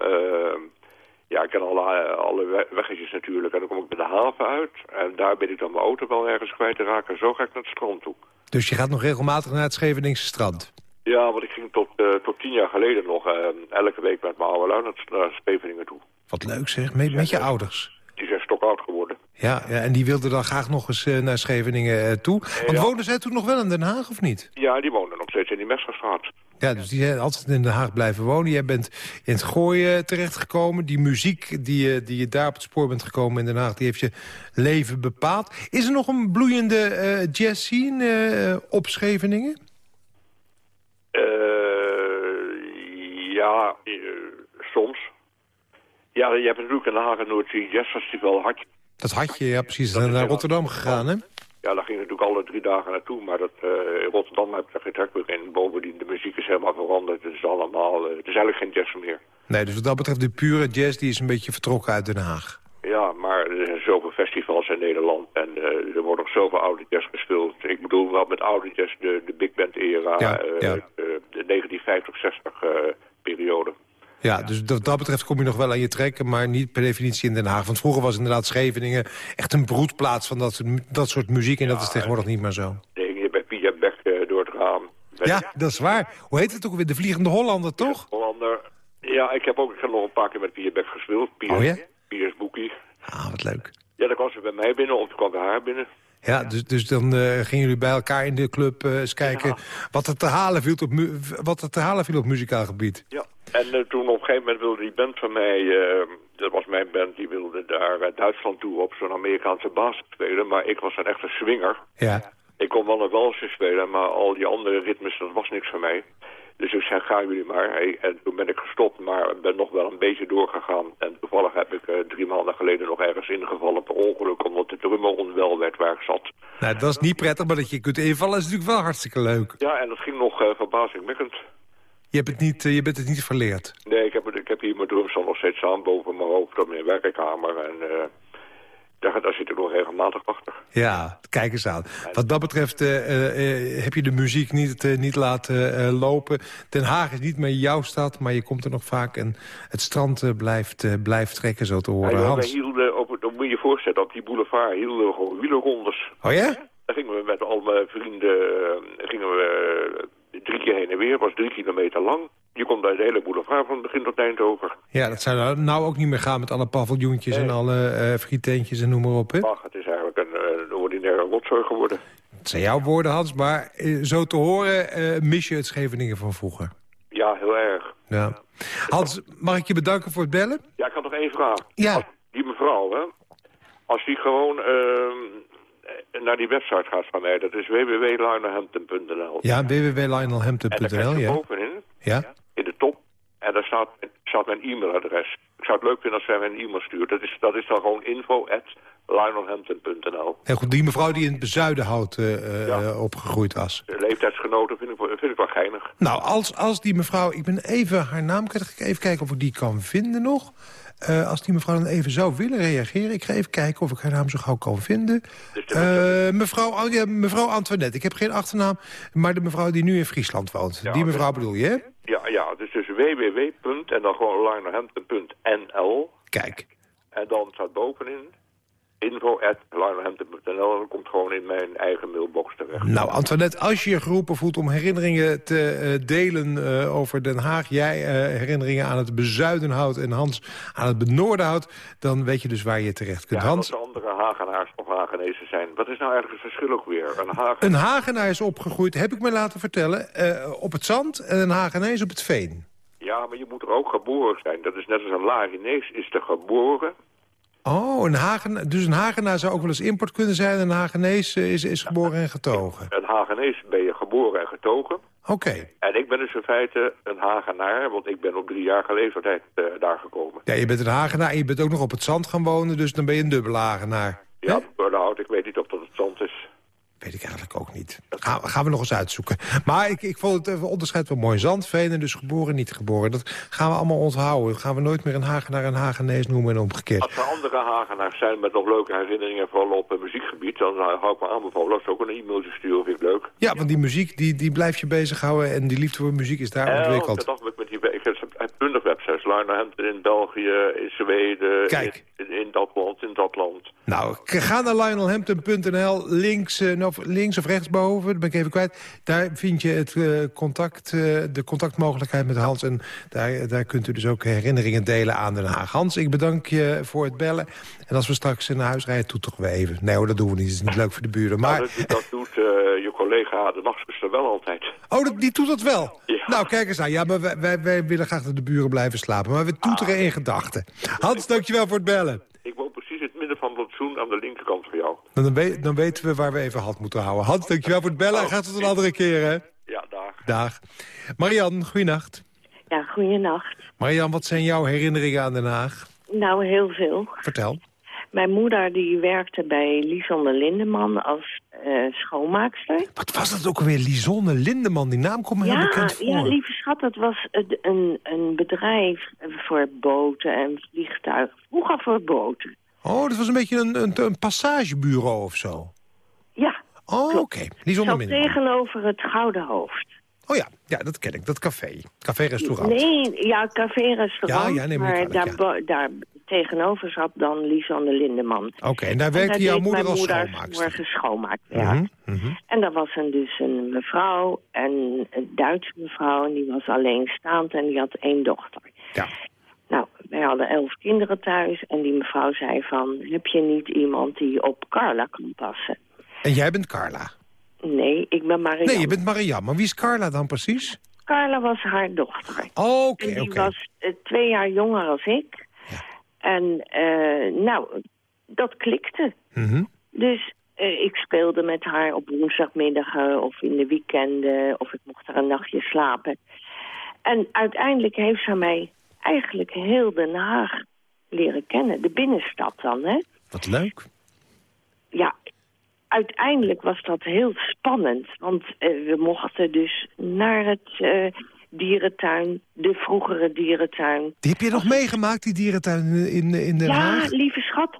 Ja, ik ken alle, alle we- weggetjes natuurlijk. En dan kom ik bij de haven uit. En daar ben ik dan mijn auto wel ergens kwijt te raken. En zo ga ik naar het strand toe. dus je gaat nog regelmatig naar het Scheveningse strand? Ja, want ik ging tot, eh, tot tien jaar geleden nog eh, elke week met mijn oude lui naar, Scheveningen toe. Wat leuk zeg, met, met je ouders. Die zijn stokoud geworden. Ja, ja, en die wilden dan graag nog eens eh, naar Scheveningen toe. Want Ja. woonden zij toen nog wel in Den Haag of niet? Ja, die wonen nog steeds in die Mesterstraat. Ja, dus die zijn altijd in Den Haag blijven wonen. Jij bent in het gooien terechtgekomen. Die muziek die je, die je daar op het spoor bent gekomen in Den Haag... die heeft je leven bepaald. Is er nog een bloeiende eh jazz scene eh, op Scheveningen? Eh, ja, soms. Ja, je hebt natuurlijk in Den Haag een Noordzee Jazz Festival. Had je, Dat had je, ja precies. Dat naar Rotterdam gegaan, hè? Ja, daar ging natuurlijk alle drie dagen naartoe. Maar dat, eh, in Rotterdam heb ik er geen trek meer in. Bovendien, de muziek is helemaal veranderd. Het is allemaal, eh, het is eigenlijk geen jazz meer. Nee, dus wat dat betreft de pure jazz... die is een beetje vertrokken uit Den Haag. Ja, maar er zijn zoveel festivals in Nederland en eh, er wordt nog zoveel oude jazz gespeeld. Ik bedoel wel met oude jazz de, de big band era, Ja, ja. De, de 1950-60 eh, periode. Ja, dus wat dat betreft kom je nog wel aan je trekken... maar niet per definitie in Den Haag. Want vroeger was inderdaad Scheveningen echt een broedplaats... van dat, dat soort muziek en dat is tegenwoordig niet meer zo. Ging je bij Pia Beck eh, door het raam. Ja, dat is waar. Hoe heet het ook weer? De Vliegende Hollander, toch? Hollander. Ja, ik heb ook ik heb nog een paar keer met Pia Beck gespeeld. Pia, Oh ja? Boekie. Ah, wat leuk. Ja, dan kwam ze bij mij binnen of toen kwam bij haar binnen. Ja, dus, dus dan eh, gingen jullie bij elkaar in de club eh, eens kijken... Wat, er te halen viel op wat er te halen viel op muzikaal gebied. Ja. En eh, toen op een gegeven moment wilde die band van mij, eh, dat was mijn band, die wilde daar eh, Duitsland toe op zo'n Amerikaanse basis spelen. Maar ik was een echte swinger. Ja. Ik kon wel een walsje spelen, maar al die andere ritmes, dat was niks voor mij. Dus ik zei, gaan jullie maar. Hey, en toen ben ik gestopt, maar ben nog wel een beetje doorgegaan. En toevallig heb ik drie maanden geleden nog ergens ingevallen per ongeluk... omdat de drummer onwel werd waar ik zat. Nou, dat is niet prettig, maar dat je kunt invallen is natuurlijk wel hartstikke leuk. Ja, en dat ging nog eh, verbazingwekkend. Je, hebt het niet, eh, je bent het niet verleerd. Nee, ik heb, ik heb hier mijn drumstel nog steeds aan boven mijn hoofd op mijn werkkamer. En eh, daar, daar zit ik nog regelmatig achter. Ja, kijk eens aan. Wat dat betreft eh, heb je de muziek niet, niet laten lopen. Den Haag is niet meer jouw stad, maar je komt er nog vaak. En het strand blijft, blijft trekken, zo te horen. Ja, Hans. hielden, op, dat moet je je voorstellen, op die boulevard hielden we gewoon wielerrondes. Oh ja? Daar gingen we met al mijn vrienden gingen we, drie keer heen en weer. Was drie kilometer lang. Je kon daar de hele boulevard van begin tot eind over. Ja, dat zou nou- nou ook niet meer gaan met alle paviljoentjes en alle eh frietentjes en noem maar op. Hè? Ach, het is eigenlijk een, een ordinaire rotzooi geworden. Het zijn jouw woorden, Hans, maar eh, zo te horen eh, mis je het Scheveningen van vroeger. Ja, heel erg. Ja. Hans, mag ik je bedanken voor het bellen? Ja, ik had nog één vraag. Ja. Als die mevrouw, hè, als die gewoon ehm, eh, naar die website gaat van mij, dat is www.luinerhampton.nl. Ja, www.lionelhampton.nl, ja. bovenin, Ja? in de top, en daar staat, staat mijn e-mailadres. Ik zou het leuk vinden als zij mij een e-mail stuurt. Dat is, dat is dan gewoon info lionelhampton.nl. Heel goed, die mevrouw die in het bezuidenhout eh, eh, Ja. opgegroeid was. De leeftijdsgenoten vind ik, wel- vind ik wel geinig. Nou, als, als die mevrouw... Ik ben even haar naam kwijt. Even kijken of ik die kan vinden nog. Eh, als die mevrouw dan even zou willen reageren. Ik ga even kijken of ik haar naam zo gauw kan vinden. Dus de Eh, mevrouw, ja, mevrouw Antoinette. Ik heb geen achternaam. Maar de mevrouw die nu in Friesland woont. Ja, die mevrouw dus- bedoel je, hè? Ja, ja, dus dus www. en dan gewoon lionelhampton.nl. Kijk. En dan staat bovenin info at lionelhampton.nl. En dat komt gewoon in mijn eigen mailbox terecht. Nou, Antoinette, als je je geroepen voelt om herinneringen te eh, delen eh, over Den Haag... jij eh, herinneringen aan het bezuidenhout en Hans aan het benoordenhout... dan weet je dus waar je terecht kunt. Ja, Hans, de andere Hagenaars of Hagenezen zijn. Wat is nou eigenlijk het verschil ook weer? Een Hagen... een Hagenaar is opgegroeid, heb ik me laten vertellen... op het zand en een Hagenees op het veen. Ja, maar je moet er ook geboren zijn. Dat is net als een Laginees is er geboren. Oh, een Hagen, dus een Hagenaar zou ook wel eens import kunnen zijn... en een Hagenees eh, is, is geboren en getogen. Een Hagenees ben je geboren en getogen. Oké. En ik ben dus in feite een Hagenaar, want ik ben op driejarige leeftijd eh, daar gekomen. Ja, je bent een Hagenaar en je bent ook nog op het zand gaan wonen... dus dan ben je een dubbele Hagenaar. Ja, Burnout, ik weet niet of dat het zand is. Weet ik eigenlijk ook niet. Dat gaan, we nog eens uitzoeken. Maar ik, ik vond het eh, onderscheid wel mooi. Zandveen en dus geboren, niet geboren. Dat gaan we allemaal onthouden. gaan we nooit meer een Hagenaar en Hagenees noemen en omgekeerd. Als er andere Hagenaars zijn met nog leuke herinneringen, vooral op het muziekgebied, dan eh, hou ik me aanbevolen als ze ook een e-mailtje sturen, vind ik leuk. Ja, want die muziek die, die blijft je bezighouden... en die liefde voor muziek is daar ontwikkeld. dag met, met die, ik heb twintig websites, in België, in Zweden, Kijk. In, in, dat land, in dat land. Nou, ga naar lionelhampton.nl, links, nou, links of rechtsboven, dat ben even kwijt. Daar vind je het, eh, contact, eh, de contactmogelijkheid met Hans. En daar, daar kunt u dus ook herinneringen delen aan Den Haag. Hans, ik bedank je voor het bellen. En als we straks naar huis rijden, toe toch we even. Nee hoor, dat doen we niet. Dat is niet leuk voor de buren. Maar, Nou, dat, dat doet eh, je collega de nachtzuster wel altijd. oh, dat, die doet dat wel? Ja. Nou, kijk eens aan. Ja, maar wij, wij, wij willen graag dat de buren blijven slapen. Maar we toeteren in gedachten. Hans, dankjewel voor het bellen. Ik woon precies in het midden van het plantsoen aan de linkerkant van jou. Dan, we- dan weten we waar we even hand moeten houden. Hans, dankjewel voor het bellen. En gaat tot een andere keer, hè? Ja, daar. Dag. Marian, goeienacht. Ja, goeienacht. Marian, wat zijn jouw herinneringen aan Den Haag? Nou, heel veel. Vertel. Mijn moeder die werkte bij Lisanne Lindeman als eh, schoonmaakster. Wat was dat ook alweer? Lisonne Lindeman, die naam komt me heel Ja, bekend voor. ja, lieve schat, dat was een, een bedrijf voor boten en vliegtuigen. Vroeger voor boten. Oh, dat was een beetje een, een, een passagebureau of zo. Ja, Oh, oké. Lisonne zo Lindeman. tegenover het Gouden Hoofd. Oh ja, ja, dat ken ik. Dat café. Café-restaurant. Nee, ja, café-restaurant. Ja, ja, nee, maar daar tegenover zat dan Lisanne Lindeman. Oké, en daar En werkte daar jouw moeder mijn als moeder schoonmaakster. morgen schoonmaakwerk. Mhm, mhm. En daar was een, dus een mevrouw, en een Duitse mevrouw, en die was alleenstaand en die had één dochter. Ja. Nou, wij hadden elf kinderen thuis en die mevrouw zei van, heb je niet iemand die op Carla kan passen? En jij bent Carla. Nee, ik ben Marianne. Nee, je bent Marianne. Maar wie is Carla dan precies? Carla was haar dochter. Oké, En die oké. was eh, twee jaar jonger als ik. En eh, nou, dat klikte. Mhm. Dus eh, ik speelde met haar op woensdagmiddagen of in de weekenden. Of ik mocht er een nachtje slapen. En uiteindelijk heeft ze mij eigenlijk heel Den Haag leren kennen. De binnenstad dan, hè? Wat leuk. ja, uiteindelijk was dat heel spannend. Want eh, we mochten dus naar het dierentuin, de vroegere dierentuin. Die heb je nog meegemaakt, die dierentuin in, in, Den ja, Haag? lieve schat.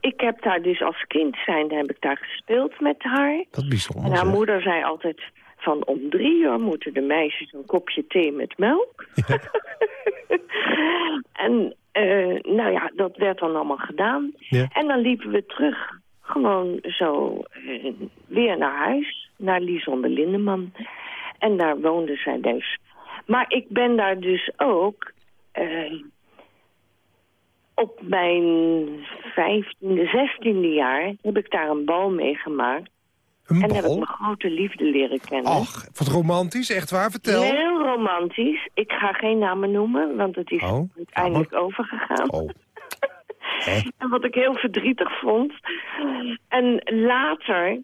Ik heb daar dus als kind zijnde heb ik daar gespeeld met haar. Dat bijzonder. En haar zeg. moeder zei altijd van om drie uur moeten de meisjes een kopje thee met melk. en eh, nou ja, dat werd dan allemaal gedaan. Ja. En dan liepen we terug, gewoon zo eh, weer naar huis, naar Liesonde Lindeman. En daar woonde zij dus. Maar ik ben daar dus ook eh, op mijn vijftiende, zestiende jaar heb ik daar een bal meegemaakt. Een En heb ik mijn grote liefde leren kennen. Och, wat romantisch. Echt waar, vertel. Heel romantisch. Ik ga geen namen noemen, want het is Oh, uiteindelijk overgegaan. Oh. En wat ik heel verdrietig vond. En later,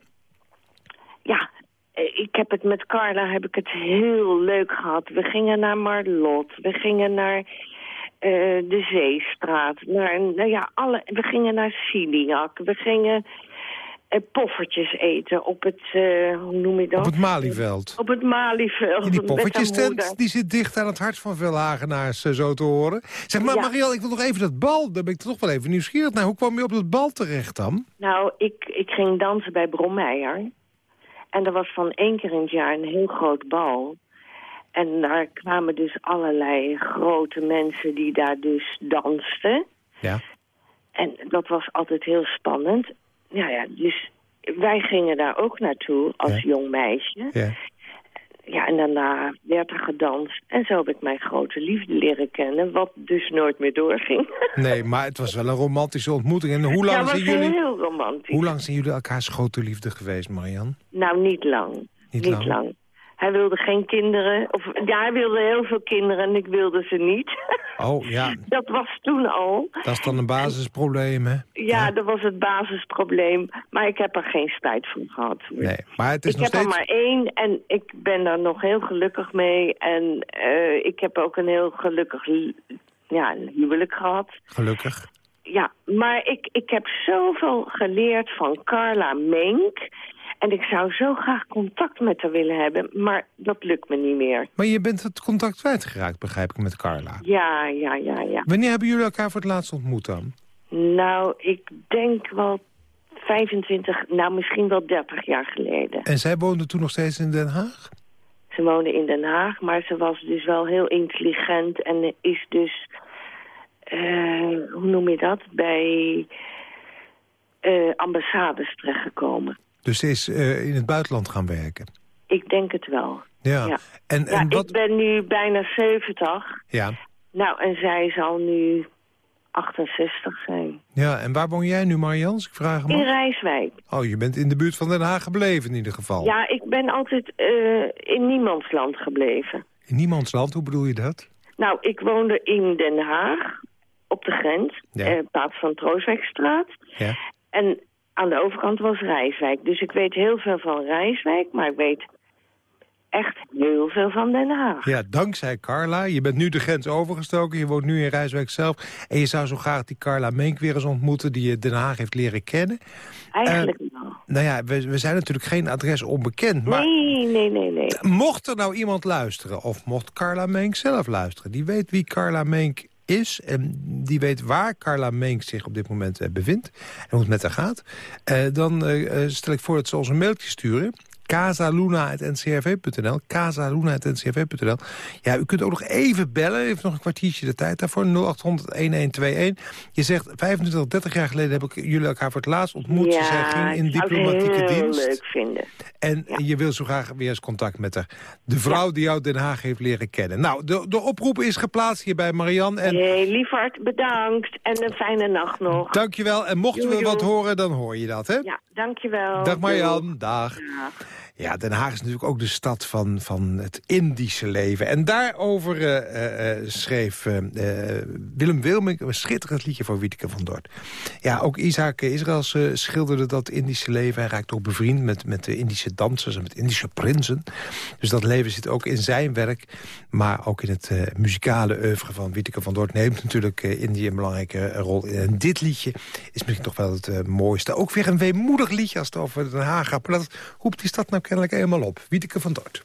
ja, eh, ik heb het met Carla heb ik het heel leuk gehad. We gingen naar Marlot, we gingen naar eh, de Zeestraat, naar, nou ja, alle, we gingen naar Siliak, we gingen eh, poffertjes eten op het, eh, hoe noem je dat? Op het Malieveld. Op het Malieveld. Die moeder. poffertjestent, die zit dicht aan het hart van veel Hagenaars, eh, zo te horen. Zeg maar, Ja. Marielle, ik wil nog even dat bal, daar ben ik toch wel even nieuwsgierig naar. Hoe kwam je op dat bal terecht dan? Nou, ik, ik ging dansen bij Brommeijer. En er was van één keer in het jaar een heel groot bal. En daar kwamen dus allerlei grote mensen die daar dus dansten. Ja. En dat was altijd heel spannend. Ja, ja, dus wij gingen daar ook naartoe als Ja. jong meisje. Ja. Ja, en daarna werd er gedanst. En zo heb ik mijn grote liefde leren kennen, wat dus nooit meer doorging. Nee, maar het was wel een romantische ontmoeting. En hoe lang, zijn jullie, heel romantisch. hoe lang zijn jullie elkaars grote liefde geweest, Marianne? Nou, niet lang. Niet Niet, lang? lang. Hij wilde geen kinderen. Of, ja, hij wilde heel veel kinderen en ik wilde ze niet. Oh, ja, dat was toen al. dat is dan een basisprobleem, hè? Ja, dat was het basisprobleem. Maar ik heb er geen spijt van gehad. Nee, maar het is ik nog heb steeds... er maar één en ik ben daar nog heel gelukkig mee. En eh, ik heb ook een heel gelukkig ja, huwelijk gehad. Gelukkig. Ja, maar ik, ik heb zoveel geleerd van Carla Menk. En ik zou zo graag contact met haar willen hebben, maar dat lukt me niet meer. Maar je bent het contact kwijtgeraakt, begrijp ik, met Carla. Ja, ja, ja, ja. Wanneer hebben jullie elkaar voor het laatst ontmoet dan? Nou, ik denk wel 25, nou misschien wel 30 jaar geleden. En zij woonde toen nog steeds in Den Haag? Ze woonde in Den Haag, maar ze was dus wel heel intelligent en is dus, eh, hoe noem je dat, bij eh, ambassades terechtgekomen. Dus ze is eh, in het buitenland gaan werken? Ik denk het wel. Ja. Ja. En, Ja, en wat... ik ben nu bijna 70. Ja. Nou, en zij zal nu 68 zijn. ja, en waar woon jij nu, Marianne, als ik vragen In mag? Rijswijk. Oh, je bent in de buurt van Den Haag gebleven in ieder geval. Ja, ik ben altijd eh, in niemands land gebleven. In niemands land, hoe bedoel je dat? Nou, ik woonde in Den Haag, op de grens, Ja. eh, plaats van Troostwijkstraat. Ja. En aan de overkant was Rijswijk. Dus ik weet heel veel van Rijswijk, maar ik weet echt heel veel van Den Haag. Ja, dankzij Carla. Je bent nu de grens overgestoken. Je woont nu in Rijswijk zelf. En je zou zo graag die Carla Meenk weer eens ontmoeten... die je Den Haag heeft leren kennen. Eigenlijk Eh, wel. Nou ja, we, we zijn natuurlijk geen adres onbekend. Maar Nee, nee, nee, nee. mocht er nou iemand luisteren... of mocht Carla Meenk zelf luisteren... die weet wie Carla Meenk is... en die weet waar Carla Meenk zich op dit moment eh, bevindt... en hoe het met haar gaat... eh, dan eh, stel ik voor dat ze ons een mailtje sturen... casaluna.ncrv.nl. Casaluna.ncrv.nl. Ja, u kunt ook nog even bellen. U heeft nog een kwartiertje de tijd daarvoor. 0800-1121. Je zegt, 25, 30 jaar geleden heb ik jullie elkaar voor het laatst ontmoet. Ze zijn ging in diplomatieke heel dienst. leuk vinden. En je wil zo graag weer eens contact met haar. De vrouw die jou Den Haag heeft leren kennen. Nou, de, de oproep is geplaatst hier bij Marianne. En Hey, lieverd, bedankt. En een fijne nacht nog. dankjewel. En mochten we wat horen, dan hoor je dat, hè? Ja, dankjewel. Dag Marianne, dag. Ja, Den Haag is natuurlijk ook de stad van, van het Indische leven. En daarover uh, uh, schreef Willem Wilming een schitterend liedje voor Wieteke van Dort. Ja, ook Isaac Israëls schilderde dat Indische leven. Hij raakte ook bevriend met, met de Indische dansers en met Indische prinsen. Dus dat leven zit ook in zijn werk. Maar ook in het muzikale oeuvre van Wieteke van Dort... neemt natuurlijk Indië een belangrijke rol in. En dit liedje is misschien toch wel het mooiste. Ook weer een weemoedig liedje als het over Den Haag gaat. Maar dat roept die stad nou kennelijk eenmaal op. Wieteke van Dort.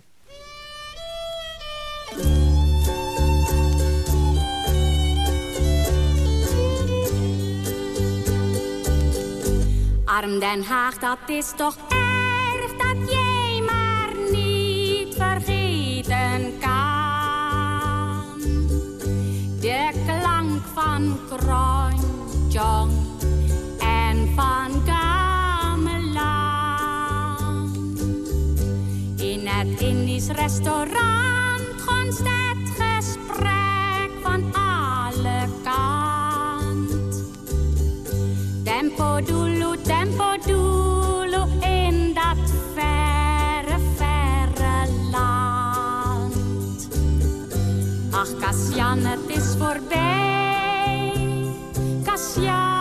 Arm Den Haag, dat is toch erg dat jij maar niet vergeten kan. De klank van Kronjong restaurant gonst het gesprek van alle kant. Tempo doelo, tempo doelo in dat verre, verre land. Ach, Cassian, het is voorbij. Cassian,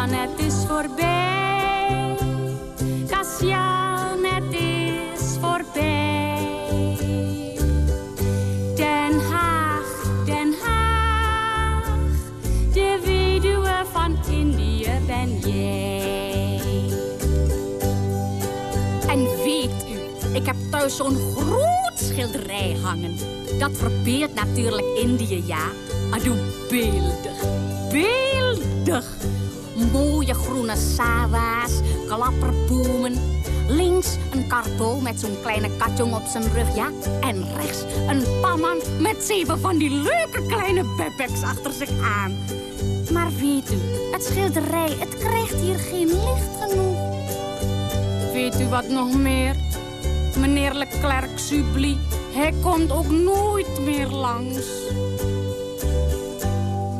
Cassian, het is voorbij. Cassian, het is voorbij. Den Haag, Den Haag, de weduwe van Indië ben jij. En weet u, ik heb thuis zo'n groot schilderij hangen. Dat verbeeldt natuurlijk Indië, ja. Adoe beeldig, beeldig. Mooie groene sawa's, klapperbomen. Links een karto met zo'n kleine katjong op zijn rug, ja. En rechts een pamang met zeven van die leuke kleine bebeks achter zich aan. Maar weet u, het schilderij, het krijgt hier geen licht genoeg. Weet u wat nog meer? Meneer Leclerc Subli, hij komt ook nooit meer langs.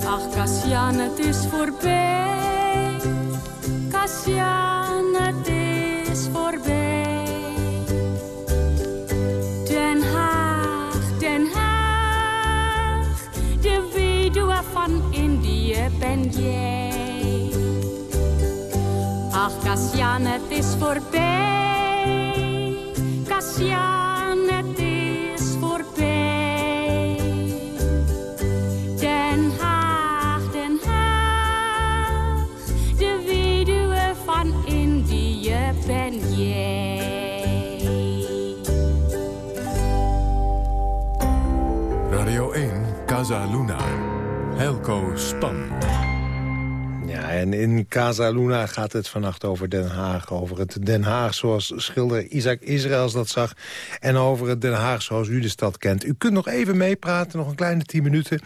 Ach, Cassian, het is voorbij. Ach, Cassian, het is voorbij. Casa Luna. Helco Span. Ja, en in Casa Luna gaat het vannacht over Den Haag. Over het Den Haag zoals schilder Isaac Israëls dat zag. En over het Den Haag zoals u de stad kent. U kunt nog even meepraten, nog een kleine 10 minuten. 0800-1121,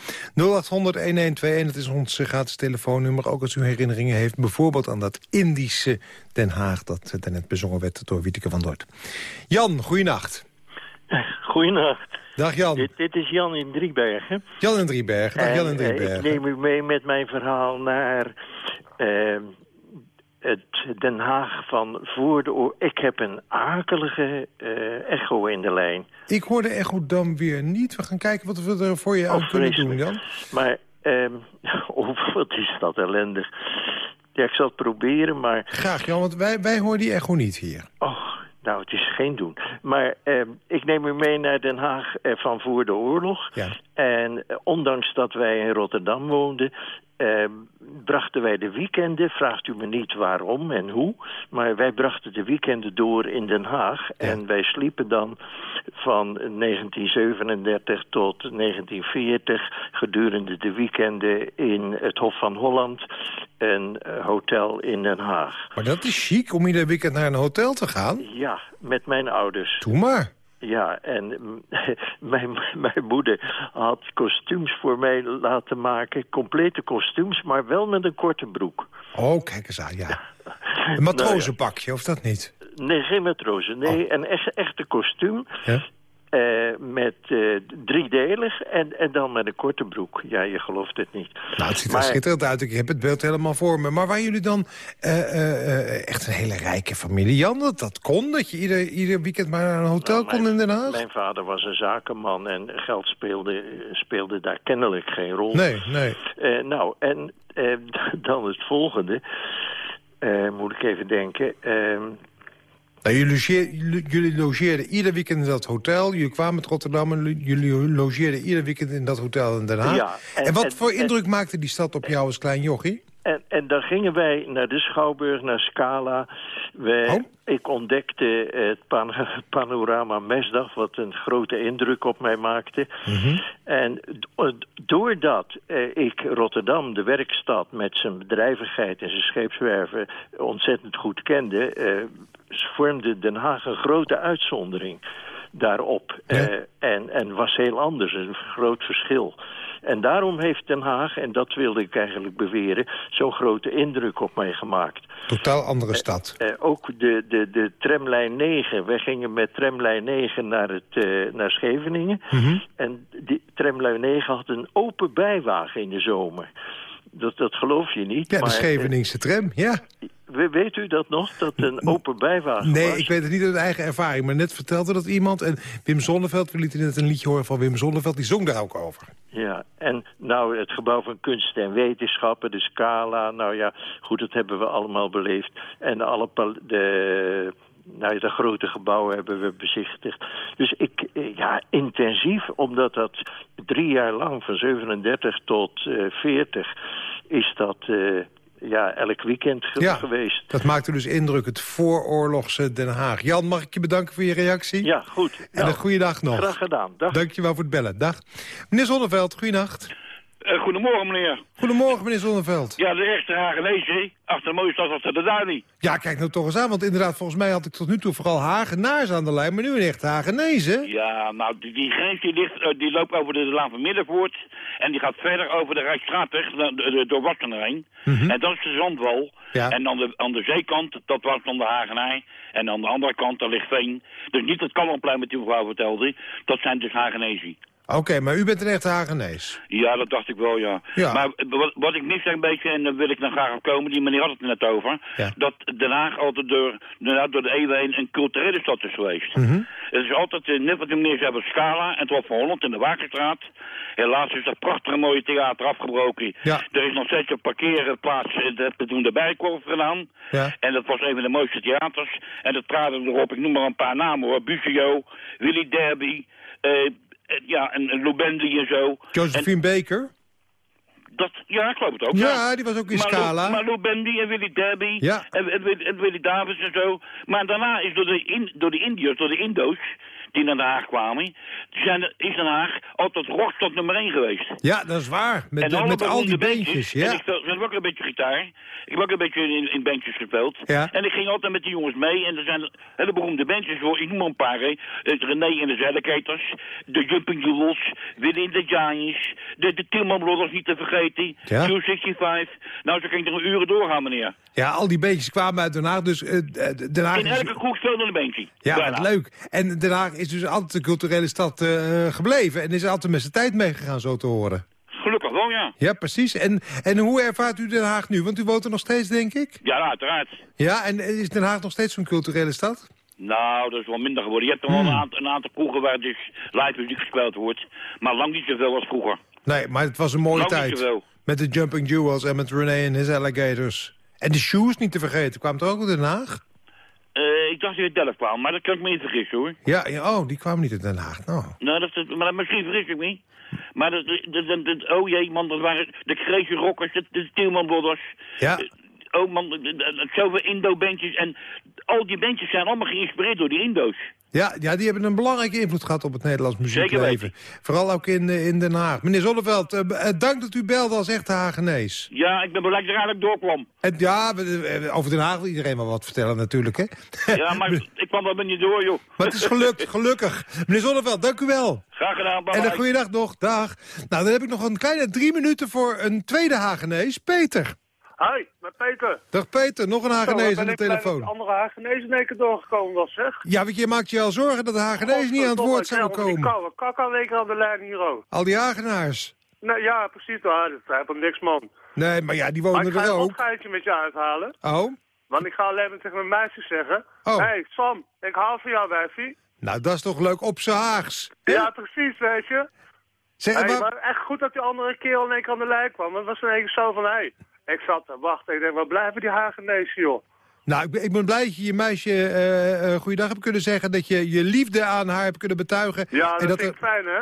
dat is ons gratis telefoonnummer. Ook als u herinneringen heeft, bijvoorbeeld aan dat Indische Den Haag... dat net bezongen werd door Wieteke van Dort. Jan, goeienacht. Goeienacht. Dag Jan. Dit, dit, is Jan in Driebergen. Jan in Driebergen, dag Jan in eh, Driebergen. ik neem u mee met mijn verhaal naar uh, het Den Haag van voor de oorlog. Ik heb een akelige uh, echo in de lijn. Ik hoor de echo dan weer niet. We gaan kijken wat we er voor je aan oh, kunnen doen, Jan. Maar, um, oh, wat is dat ellendig. Ja, ik zal het proberen, maar... Graag, Jan, want wij, wij horen die echo niet hier. Oh, nou, het is geen doen. Maar eh, ik neem u mee naar Den Haag eh, van voor de oorlog. Ja. En eh, ondanks dat wij in Rotterdam woonden... Uh, brachten wij de weekenden, vraagt u me niet waarom en hoe... maar wij brachten de weekenden door in Den Haag. Ja. En wij sliepen dan van 1937 tot 1940... gedurende de weekenden in het Hof van Holland... een uh, hotel in Den Haag. Maar dat is chic om ieder weekend naar een hotel te gaan? Ja, met mijn ouders. Doe maar. Ja, en mijn, mijn moeder had kostuums voor mij laten maken. Complete kostuums, maar wel met een korte broek. Oh, kijk eens aan, ja. Een matrozenpakje, of dat niet? Nee, geen matrozen. Nee, oh. een echt, echte kostuum. Ja? Uh, met uh, driedelig en, en dan met een korte broek. Ja, je gelooft het niet. Nou, het ziet er maar, schitterend uit. Ik heb het beeld helemaal voor me. Maar waar jullie dan uh, echt een hele rijke familie, Jan, dat, dat kon? Dat je ieder, ieder weekend maar naar een hotel nou, kon mijn, in Den Haag? Mijn vader was een zakenman en geld speelde, speelde daar kennelijk geen rol. Nee, nee. nou, en dan het volgende. moet ik even denken... Nou, jullie, logeerden, jullie logeerden ieder weekend in dat hotel. Jullie kwamen uit Rotterdam en jullie logeerden ieder weekend in dat hotel in Den Haag. Ja, en, en, wat en, voor indruk maakte die stad op jou als klein jochie? En, en dan gingen wij naar de Schouwburg, naar Scala. We, oh? Ik ontdekte het pan panorama Mesdag, wat een grote indruk op mij maakte. Mm -hmm. En doordat eh, ik Rotterdam, de werkstad, met zijn bedrijvigheid en zijn scheepswerven ontzettend goed kende... Eh, vormde Den Haag een grote uitzondering daarop. Ja. Uh, en, en was heel anders, een groot verschil. En daarom heeft Den Haag, en dat wilde ik eigenlijk beweren... zo'n grote indruk op mij gemaakt. Totaal andere stad. Uh, uh, ook de, de, de tramlijn 9. Wij gingen met tramlijn 9 naar, het, uh, naar Scheveningen. Mm -hmm. En die tramlijn 9 had een open bijwagen in de zomer. Dat, dat geloof je niet. Ja, maar, de Scheveningse tram, ja. Weet u dat nog, dat een open bijwagen nee, was? ik weet het niet uit eigen ervaring, maar net vertelde dat iemand... en Wim Zonneveld, we lieten net een liedje horen van Wim Zonneveld... die zong daar ook over. Ja, en nou het gebouw van kunst en wetenschappen, de Scala... nou ja, goed, dat hebben we allemaal beleefd. En alle de, nou, de grote gebouwen hebben we bezichtigd. Dus ik, ja, intensief, omdat dat drie jaar lang, van 37 tot uh, 40, is dat... Uh, ja, elk weekend ge ja, geweest. dat maakte dus indruk, het vooroorlogse Den Haag. Jan, mag ik je bedanken voor je reactie? Ja, goed. En nou, een goede dag nog. Graag gedaan. Dag. Dankjewel voor het bellen. Dag. Meneer Zonneveld, goeienacht. Uh, goedemorgen, meneer. Goedemorgen, meneer Zonneveld. Ja, de echte Hagenees, achter de mooie stad achter de Duini. Ja, kijk nou toch eens aan, want inderdaad, volgens mij had ik tot nu toe vooral Hagenaars aan de lijn, maar nu een echte Hagenees, hè? Ja, nou, die, die grens die, ligt, uh, die loopt over de, Laan van Middenvoort en die gaat verder over de Rijksstraatweg, door heen. Mhm. Mm -hmm. En dat is de Zandwal. Ja. En aan de, aan de zeekant, dat was dan de Hagenaar. En aan de andere kant, daar ligt Veen. Dus niet het Kalmplein met die mevrouw vertelde, dat zijn dus Hagenezen. Oké, okay, maar u bent een echte Hagenees. Ja, dat dacht ik wel, ja. ja. Maar wat, wat ik zeg een beetje, en daar wil ik dan graag op komen, die meneer had het net over, ja. dat Den Haag altijd door, door de eeuwen heen een culturele stad is geweest. Mm -hmm. Het is altijd, net wat die meneer zei, Scala en het Hof van Holland in de Wakenstraat. Helaas is dat prachtige mooie theater afgebroken. Ja. Er is nog steeds een parkeerplaats, dat hebben toen de Bijkorf gedaan. Ja. En dat was een van de mooiste theaters. En dat traden erop, ik noem maar een paar namen hoor, Busio, Willy Derby, uh, ja, en Lubendi en zo. Josephine en, Baker? Dat, ja, ik geloof het ook. Ja, ja. die was ook in maar Scala. Maar Lubendi en Willy Derby ja. en, en, en, Willy Davids en zo. Maar daarna is door de, in, door de Indiërs, door de Indo's, die naar Den Haag kwamen. Zijn, is Den Haag altijd rockstop nummer 1 geweest. Ja, dat is waar. Met, En met al die beentjes. En Ja. Ik zelf ook een beetje gitaar. Ik heb ook een beetje in, in bandjes gespeeld. Ja. En ik ging altijd met die jongens mee. En er zijn hele beroemde bandjes voor. Ik noem maar een paar. Hè. Het René en de Zelleketers. De Jumping Jewels. Willy the Giants. De, de Tilman Brothers niet te vergeten. Ja. Q65. Nou, zo ik nog een uren doorgaan, meneer. ja, al die beentjes kwamen uit Den Haag. Dus eh, Den Haag In is- elke kroeg speelde een bandje. Ja, Bijna. wat leuk. En Den Haag is dus altijd een culturele stad eh, gebleven. En is er altijd met zijn tijd meegegaan, zo te horen. Gelukkig wel, ja. Ja, precies. En, en hoe ervaart u Den Haag nu? Want u woont er nog steeds, denk ik? Ja, uiteraard. Ja, en is Den Haag nog steeds zo'n culturele stad? Nou, dat is wel minder geworden. Je hebt er wel Hmm. een, aantal, een aantal kroegen waar dus live muziek gespeeld wordt. Maar lang niet zoveel als vroeger. Nee, maar het was een mooie Lang niet tijd. zoveel. Met de Jumping Jewels en met René en his alligators. En de shoes niet te vergeten. Kwamen er ook uit Den Haag? Eh, ik dacht dat je uit Delft kwam, maar dat kan ik me niet vergissen hoor. Ja, ja, oh, die kwamen niet uit Den Haag. Nou. Nou, dat, dat- maar misschien vergis ik me. Maar dat, dat, dat, oh jee, man, dat waren de Crazy Rockers, de, de Steelman Brothers. Ja. Eh, Oh man, zoveel Indo-bandjes. En al die bandjes zijn allemaal geïnspireerd door die Indo's. Ja, ja, die hebben een belangrijke invloed gehad op het Nederlands muziekleven. Vooral ook in, eh, in Den Haag. Meneer Zonneveld, eh, eh, dank dat u belde als echte Hagenees. Ja, ik ben blij dat ik er eigenlijk doorkwam. En ja, over Den Haag wil iedereen wel wat vertellen natuurlijk, hè? Ja, maar ik kwam er niet door, joh. Maar het is gelukt, gelukkig. Meneer Zonneveld, dank u wel. Graag gedaan, bye En een bye. goede dag nog, dag. Nou, dan heb ik nog een kleine drie minuten voor een tweede Hagenees, Peter. Hoi, met Peter. Dag Peter, nog een Hagenees ben aan de ik dat telefoon. de andere Hagenees in één keer doorgekomen was, zeg. Ja, want je maakt je al zorgen dat de Hagenees niet aan het woord zouden komen. Komen. koude week aan de lijn hier ook. Al die Hagenaars. Nee, ja, precies. Ja, dat is helemaal niks, man. Nee, maar ja, die wonen ik ga er een ook. met je uithalen. Oh, Want ik ga alleen maar tegen mijn meisjes zeggen. Oh. Hé, hey, Sam, ik hou van jou, wijfie. nou dat is toch leuk op z'n Haags. Ja, precies, weet je. Zeg, Hey, maar echt goed dat die andere kerel in één keer aan de lijn kwam. Het was in één keer zo van, hé. Hey, ik zat te wachten. Ik denk, waar blijven die Hagenees, joh? Nou, ik ben, ik ben blij dat je je meisje eh goeiedag hebt kunnen zeggen. Dat je je liefde aan haar hebt kunnen betuigen. Ja, dat, en, dat vind er, ik fijn, hè?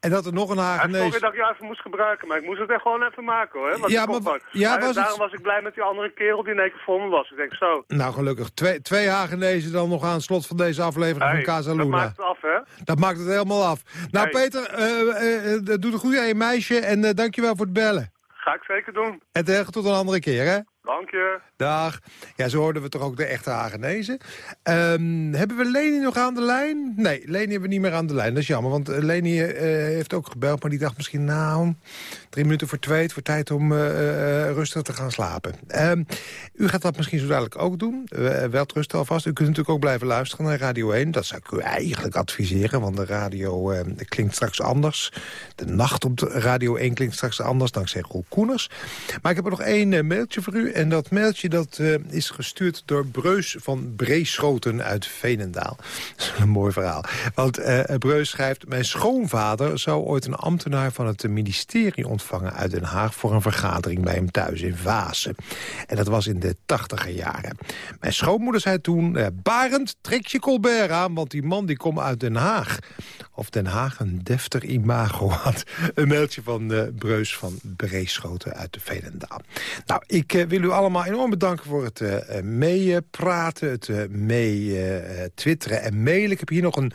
en dat er nog een Hagenees... sorry dat ik jou even moest gebruiken, maar ik moest het echt gewoon even maken, hoor. Want Ja, ik maar ja, was het- daarom was ik blij met die andere kerel die in één keer voor me was. Ik denk, zo. Nou, gelukkig. Twee, twee Hagenezen dan nog aan het slot van deze aflevering Hey, van Casa dat Luna. maakt het af, hè? Dat maakt het helemaal af. Nou, Hey. Peter, eh, doe de goede aan je meisje en dankjewel voor het bellen. Ga ik zeker doen. En tegen tot een andere keer, hè? Dank je. Dag. Ja, zo hoorden we toch ook de echte Hagenezen. Ehm, hebben we Leni nog aan de lijn? Nee, Leni hebben we niet meer aan de lijn. Dat is jammer, want eh, Leni eh, heeft ook gebeld... maar die dacht misschien, nou, drie minuten voor twee... het wordt tijd om eh, eh, rustig te gaan slapen. Ehm, u gaat dat misschien zo dadelijk ook doen. Uh, wel rusten alvast. U kunt natuurlijk ook blijven luisteren naar Radio 1. Dat zou ik u eigenlijk adviseren, want de radio eh, klinkt straks anders. De nacht op de Radio 1 klinkt straks anders, dankzij Roel Koeners. Maar ik heb er nog één eh, mailtje voor u. En dat mailtje dat, eh, is gestuurd door Breus van Breeschoten uit Veenendaal. Dat is een mooi verhaal. Want eh, Breus schrijft... Mijn schoonvader zou ooit een ambtenaar van het ministerie ontvangen uit Den Haag... voor een vergadering bij hem thuis in Vaassen. En dat was in de tachtiger jaren. Mijn schoonmoeder zei toen... eh, Barend, trek je Colbert aan, want die man die komt uit Den Haag. Of Den Haag een deftig imago had. Een mailtje van eh, Breus van Breeschoten uit de Veenendaal. Nou, ik eh, wil u allemaal enorm bedanken voor het eh, eh, meepraten, het mee twitteren en mailen. Ik heb hier nog een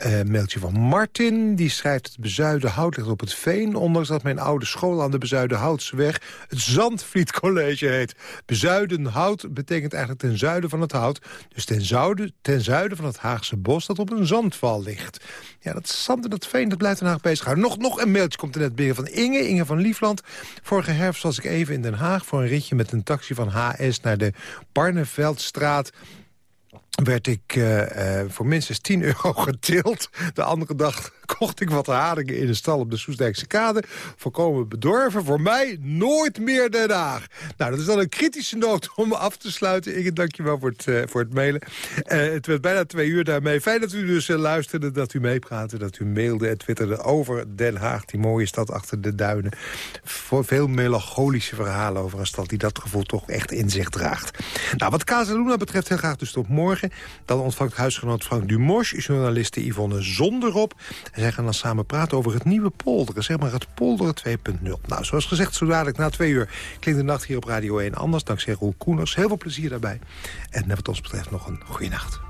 eh, mailtje van Martin. Die schrijft het Bezuidenhout ligt op het veen. Ondanks dat mijn oude school aan de Bezuidenhoutseweg het Zandvliet College heet. Bezuidenhout betekent eigenlijk ten zuiden van het hout. Dus ten zuiden, ten zuiden van het Haagse bos dat op een zandval ligt. Ja, dat zand en dat veen, dat blijft Den Haag bezighouden. Nog, nog een mailtje komt er net binnen van Inge, Inge van Liefland. Vorige herfst was ik even in Den Haag voor een ritje met een taxi van HS naar de Barneveldstraat werd ik eh, eh, voor minstens 10 euro getild. De andere dag kocht ik wat haringen in een stal op de Soesdijkse kade. Volkomen bedorven. Voor mij nooit meer Den Haag. Nou, dat is dan een kritische noot om af te sluiten. Ik dank je wel voor het, eh, voor het mailen. Het werd bijna twee uur daarmee. Fijn dat u dus luisterde, dat u meepraatte, dat u mailde en twitterde over Den Haag. Die mooie stad achter de duinen. Voor veel melancholische verhalen over een stad die dat gevoel toch echt in zich draagt. Nou, wat Casaluna betreft heel graag dus tot morgen. Dan ontvangt huisgenoot Frank Dumosch, journaliste Yvonne Zonderop. En zij gaan dan samen praten over het nieuwe polderen. Zeg maar het polderen 2.0. Nou, zoals gezegd, zo dadelijk na twee uur klinkt de nacht hier op Radio 1 anders. Dankzij Roel Koeners. Heel veel plezier daarbij. En wat ons betreft nog een goede nacht.